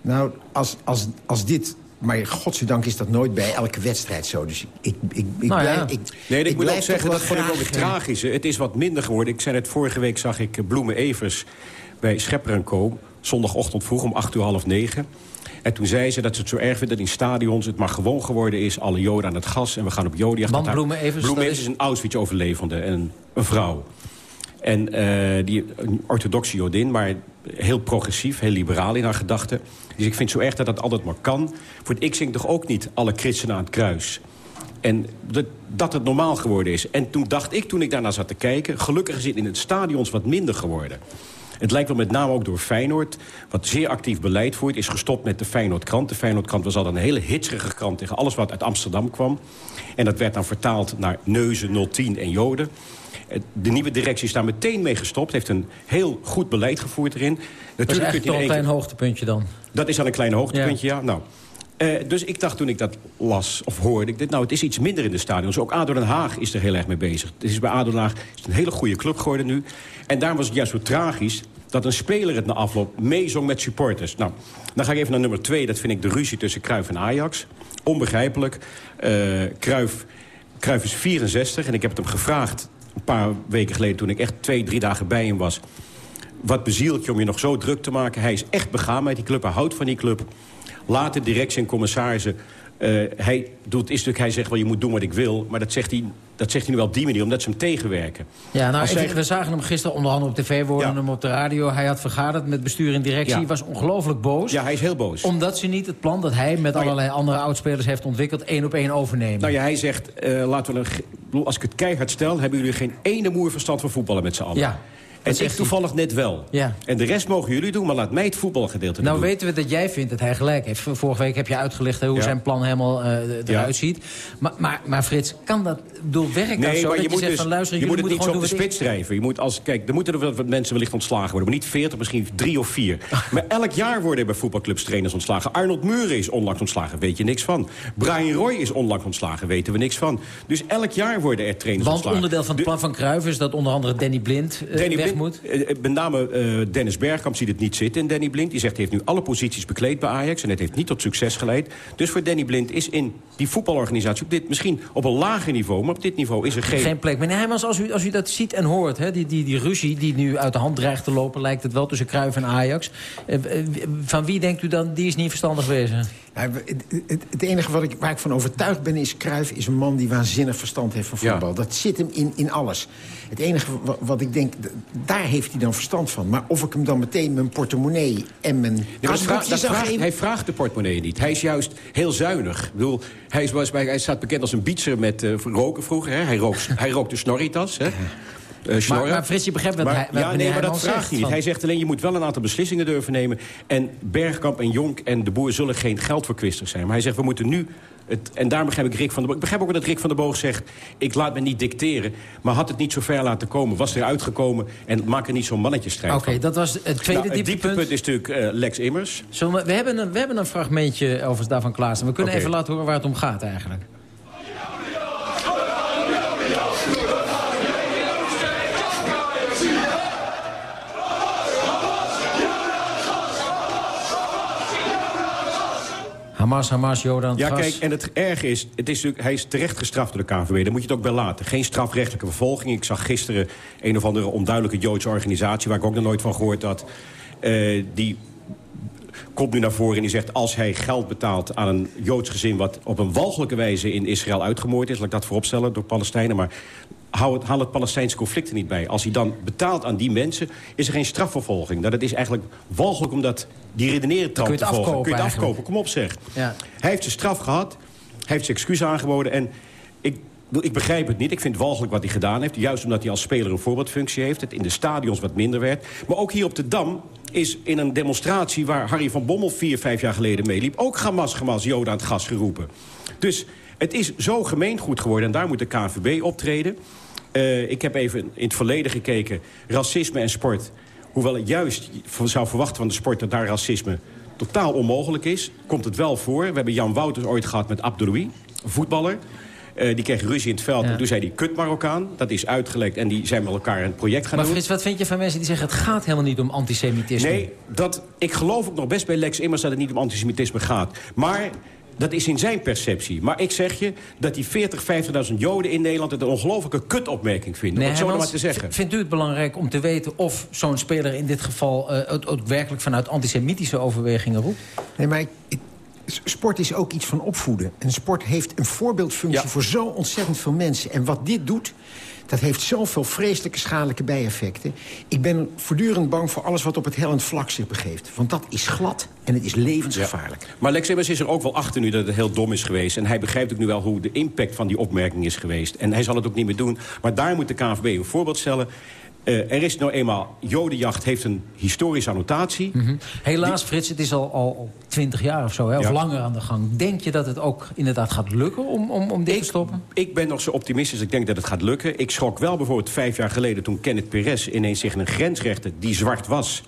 S20: Nou, als, als, als dit... Maar godzijdank is dat nooit bij elke wedstrijd zo. Dus ik, ik, ik,
S12: Nou ja.
S20: blijf, ik,
S19: Nee, ik,
S20: ik
S19: moet ook zeggen, dat vond ik ook het tragische. Het is wat minder geworden. Ik zei het, vorige week zag ik eh, Bloemen Evers bij Schepper Co. Zondagochtend vroeg om acht uur half negen. En toen zei ze dat ze het zo erg vindt dat in stadions het maar gewoon geworden is... alle joden aan het gas en we gaan op jodenjacht.
S12: Want Bloemen Evers,
S19: Bloemen Evers is een Auschwitz-overlevende en een, vrouw. En eh, die, een orthodoxe jodin, maar heel progressief, heel liberaal in haar gedachten. Dus ik vind het zo erg dat dat altijd maar kan. Voor het ik zing toch ook niet alle christenen aan het kruis. En dat, dat het normaal geworden is. En toen dacht ik, toen ik daarna zat te kijken... gelukkig is het in het stadions wat minder geworden. Het lijkt wel met name ook door Feyenoord, wat zeer actief beleid voert... is gestopt met de Feyenoordkrant. De Feyenoordkrant was al een hele hitsige krant tegen alles wat uit Amsterdam kwam. En dat werd dan vertaald naar Neuzen, 010 en Joden. Eh, De nieuwe directie is daar meteen mee gestopt. Heeft een heel goed beleid gevoerd erin.
S12: Dat is echt toch een klein hoogtepuntje dan.
S19: dat is dan een klein hoogtepuntje, ja. Nou, eh, dus ik dacht toen ik dat las of hoorde... Ik dacht, nou, het is iets minder in de stadions. Ook ADO Den Haag is er heel erg mee bezig. Het is bij ADO Den Haag is een hele goede club geworden nu. En daarom was het juist zo tragisch dat een speler het na afloop meezong met supporters. Nou, dan ga ik even naar nummer twee. Dat vind ik de ruzie tussen Cruijff en Ajax. Onbegrijpelijk. Eh Cruijff, Cruijff is 64 en ik heb het hem gevraagd... een paar weken geleden toen ik echt twee, drie dagen bij hem was... wat bezielt je om je nog zo druk te maken? Hij is echt begaan met die club, hij houdt van die club. Later directie en commissarissen... eh, hij, doet, is natuurlijk, hij zegt wel, je moet doen wat ik wil. Maar dat zegt hij, dat zegt hij nu wel op die manier, omdat ze hem tegenwerken.
S12: Ja, nou,
S19: zij-
S12: we zagen hem gisteren onder andere op tv, we hoorden hem op de radio. Hij had vergaderd met bestuur en directie.
S19: Ja.
S12: Hij was ongelooflijk boos.
S19: Ja, hij is heel boos.
S12: Omdat ze niet het plan dat hij met allerlei andere oudspelers heeft ontwikkeld... één op één overnemen.
S19: Nou ja, hij zegt, eh, laten we als ik het keihard stel... hebben jullie geen ene moer verstand van voetballen met z'n allen.
S12: Ja,
S19: en ik toevallig net wel.
S12: Ja.
S19: En de rest mogen jullie doen, maar laat mij het voetbalgedeelte
S12: Nou
S19: doen.
S12: weten we dat jij vindt dat hij gelijk heeft. Vorige week heb je uitgelegd hè, hoe
S19: Ja.
S12: zijn plan helemaal eh, eruit ziet. Maar, maar, maar Frits, kan dat... Dat
S19: Nee,
S12: zo?
S19: maar je moet,
S12: zegt
S19: dus,
S12: van
S19: je moet het niet zo op de spits drijven. Je moet als, kijk, er moeten er mensen wellicht ontslagen worden. Maar niet 40, misschien drie of vier. maar elk jaar worden er bij voetbalclubs trainers ontslagen. Arnold Muren is onlangs ontslagen, weet je niks van. Brian Roy is onlangs ontslagen, weten we niks van. Dus elk jaar worden er trainers
S12: Want
S19: ontslagen.
S12: onderdeel van het plan van Cruijff is dat onder andere Danny Blind eh,
S19: Danny
S12: weg moet.
S19: eh, eh, met name eh, Dennis Bergkamp ziet het niet zitten in Danny Blind. Die zegt, hij heeft nu alle posities bekleed bij Ajax... en het heeft niet tot succes geleid. Dus voor Danny Blind is in die voetbalorganisatie... Op dit, misschien op een lager niveau, maar op dit niveau is er geen...
S12: Geen plek. Meneer Heijmans, als u, als u dat ziet en hoort... Hè, die, die, die ruzie die nu uit de hand dreigt te lopen... lijkt het wel tussen Cruijff en Ajax. Van wie denkt u dan, die is niet verstandig wezen?
S20: Ja, het, enige wat ik, waar ik van overtuigd ben is... Cruijff is een man die waanzinnig verstand heeft van voetbal. Dat zit hem in, in alles. Het enige wat, wat ik denk, daar heeft hij dan verstand van. Maar of ik hem dan meteen mijn portemonnee en mijn...
S19: Nee, maar dat dat hij vraagt de portemonnee niet. Hij is juist heel zuinig. Ik bedoel, hij, is, hij staat bekend als een bietser met eh, roken vroeger. Hè? Hij, rookt, hij rookte snorritas. Hè? Eh, snorren.
S12: maar Frits, je begrijpt wat
S19: Maar-
S12: hij-
S19: ja, nee, maar dat vraagt
S12: zegt
S19: hij niet. Hij zegt alleen, je moet wel een aantal beslissingen durven nemen. En Bergkamp en Jonk en de Boer zullen geen geldverkwisters zijn. Maar hij zegt, we moeten nu... Het, en daarom begrijp ik Rick van der Boog. Ik begrijp ook dat Rick van der Boog zegt... ik laat me niet dicteren, maar had het niet zo ver laten komen. Was eruit gekomen en maak er niet zo'n mannetjesstrijd
S12: Oké, dat was het tweede
S19: Nou, het
S12: dieptepunt.
S19: dieptepunt is natuurlijk eh, Lex Immers.
S12: We, we, hebben een, we hebben een fragmentje over daarvan klaarstaan. We kunnen even laten horen waar het om gaat eigenlijk. Hamas, Hamas, Jordan,
S19: Ja, kijk, en het erge is, het is natuurlijk, hij is terecht gestraft door de KNVB. Daar moet je het ook bij laten. Geen strafrechtelijke vervolging. Ik zag gisteren een of andere onduidelijke Joodse organisatie... waar ik ook nog nooit van gehoord had. eh, die komt nu naar voren en die zegt... als hij geld betaalt aan een Joods gezin... wat op een walgelijke wijze in Israël uitgemoord is... laat ik dat vooropstellen door Palestijnen... maar hou het, haal het Palestijnse conflict er niet bij. Als hij dan betaalt aan die mensen, is er geen strafvervolging. Nou, dat is eigenlijk walgelijk omdat die redeneren
S12: je
S19: te volgen.
S12: afkopen
S19: Kun je het
S12: eigenlijk.
S19: afkopen, kom op zeg.
S12: Ja.
S19: Hij heeft zijn straf gehad. Hij heeft zijn excuus aangeboden. En ik, ik begrijp het niet. Ik vind het walgelijk wat hij gedaan heeft. Juist omdat hij als speler een voorbeeldfunctie heeft. Het in de stadions wat minder werd. Maar ook hier op de Dam is in een demonstratie... waar Harry van Bommel vier, vijf jaar geleden meeliep... ook Hamas, Hamas, Joden aan het gas geroepen. Dus het is zo gemeengoed geworden. En daar moet de KNVB optreden. Eh, ik heb even in het verleden gekeken. Racisme en sport. Hoewel ik juist zou verwachten van de sport... dat daar racisme totaal onmogelijk is, komt het wel voor. We hebben Jan Wouters ooit gehad met Abdeloui, voetballer. Eh, die kreeg ruzie in het veld en toen zei hij kut Marokkaan. Dat is uitgelekt en die zijn met elkaar een project gaan
S12: Maar
S19: doen.
S12: Frits, wat vind je van mensen die zeggen... het gaat helemaal niet om antisemitisme?
S19: Nee, dat, ik geloof ook nog best bij Lex Immers dat het niet om antisemitisme gaat. Maar dat is in zijn perceptie. Maar ik zeg je dat die 40, 50.000 Joden in Nederland... het een ongelofelijke kutopmerking vinden. om het zo maar te zeggen.
S12: Vindt u het belangrijk om te weten of zo'n speler in dit geval... eh, het ook werkelijk vanuit antisemitische overwegingen roept?
S20: Nee, maar ik- ik- sport is ook iets van opvoeden. En sport heeft een voorbeeldfunctie voor zo ontzettend veel mensen. En wat dit doet, dat heeft zoveel vreselijke schadelijke bijeffecten. Ik ben voortdurend bang voor alles wat op het hellend vlak zich begeeft. Want dat is glad en het is levensgevaarlijk.
S19: Maar Lex Immers is er ook wel achter nu dat het heel dom is geweest. En hij begrijpt ook nu wel hoe de impact van die opmerking is geweest. En hij zal het ook niet meer doen. Maar daar moet de KNVB een voorbeeld stellen. Eh, er is nou eenmaal, jodenjacht heeft een historische annotatie.
S12: Mhm. Helaas, Frits, het is al, al 20 jaar of zo, hè, of
S19: Ja.
S12: langer aan de gang. Denk je dat het ook inderdaad gaat lukken om, om, om dit te stoppen?
S19: Ik ben nog zo optimistisch, ik denk dat het gaat lukken. Ik schrok wel bijvoorbeeld vijf jaar geleden toen Kenneth Perez... ineens zich een grensrechter die zwart was,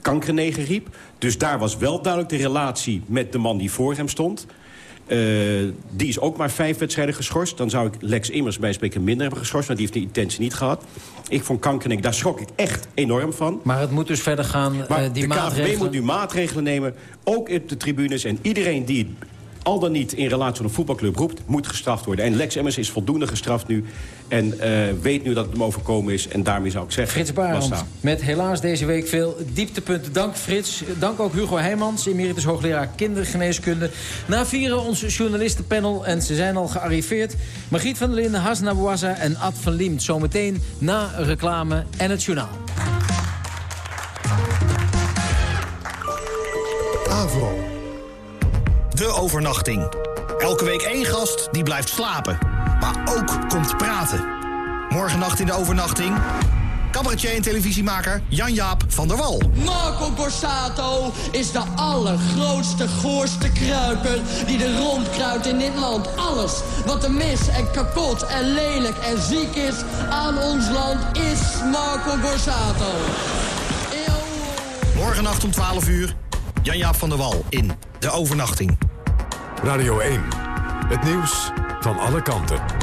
S19: kankernegen riep. Dus daar was wel duidelijk de relatie met de man die voor hem stond. Eh, die is ook maar vijf wedstrijden geschorst. Dan zou ik Lex Immers bij spreken minder hebben geschorst... want die heeft die intentie niet gehad. Ik vond kankernegen, daar schrok ik echt enorm van.
S12: Maar het moet dus verder gaan,
S19: Maar
S12: eh, die
S19: de KVB
S12: maatregelen...
S19: moet nu maatregelen nemen, ook op de tribunes. En iedereen die al dan niet in relatie tot een voetbalclub roept... moet gestraft worden. En Lex Emmers is voldoende gestraft nu. En eh, weet nu dat het hem overkomen is. En daarmee zou ik zeggen...
S12: Frits Barend, met helaas deze week veel dieptepunten. Dank Frits, dank ook Hugo Heijmans, emeritus hoogleraar kindergeneeskunde. Na vieren ons journalistenpanel en ze zijn al gearriveerd. Margriet van der Linden, Hasna Bouazza en Ad van Liemt. Zometeen na reclame en het journaal.
S21: Avro. De overnachting. Elke week één gast die blijft slapen. Maar ook komt praten. Morgennacht in de overnachting. Cabaretier en televisiemaker Jan-Jaap van der Wal.
S22: Marco Borsato is de allergrootste, goorste kruiper die er rondkruipt in dit land. Alles wat er mis en kapot en lelijk en ziek is aan ons land is Marco Borsato.
S21: Morgennacht om 12 uur. Jan-Jaap van der Wal in De Overnachting.
S1: Radio 1. Het nieuws van alle kanten.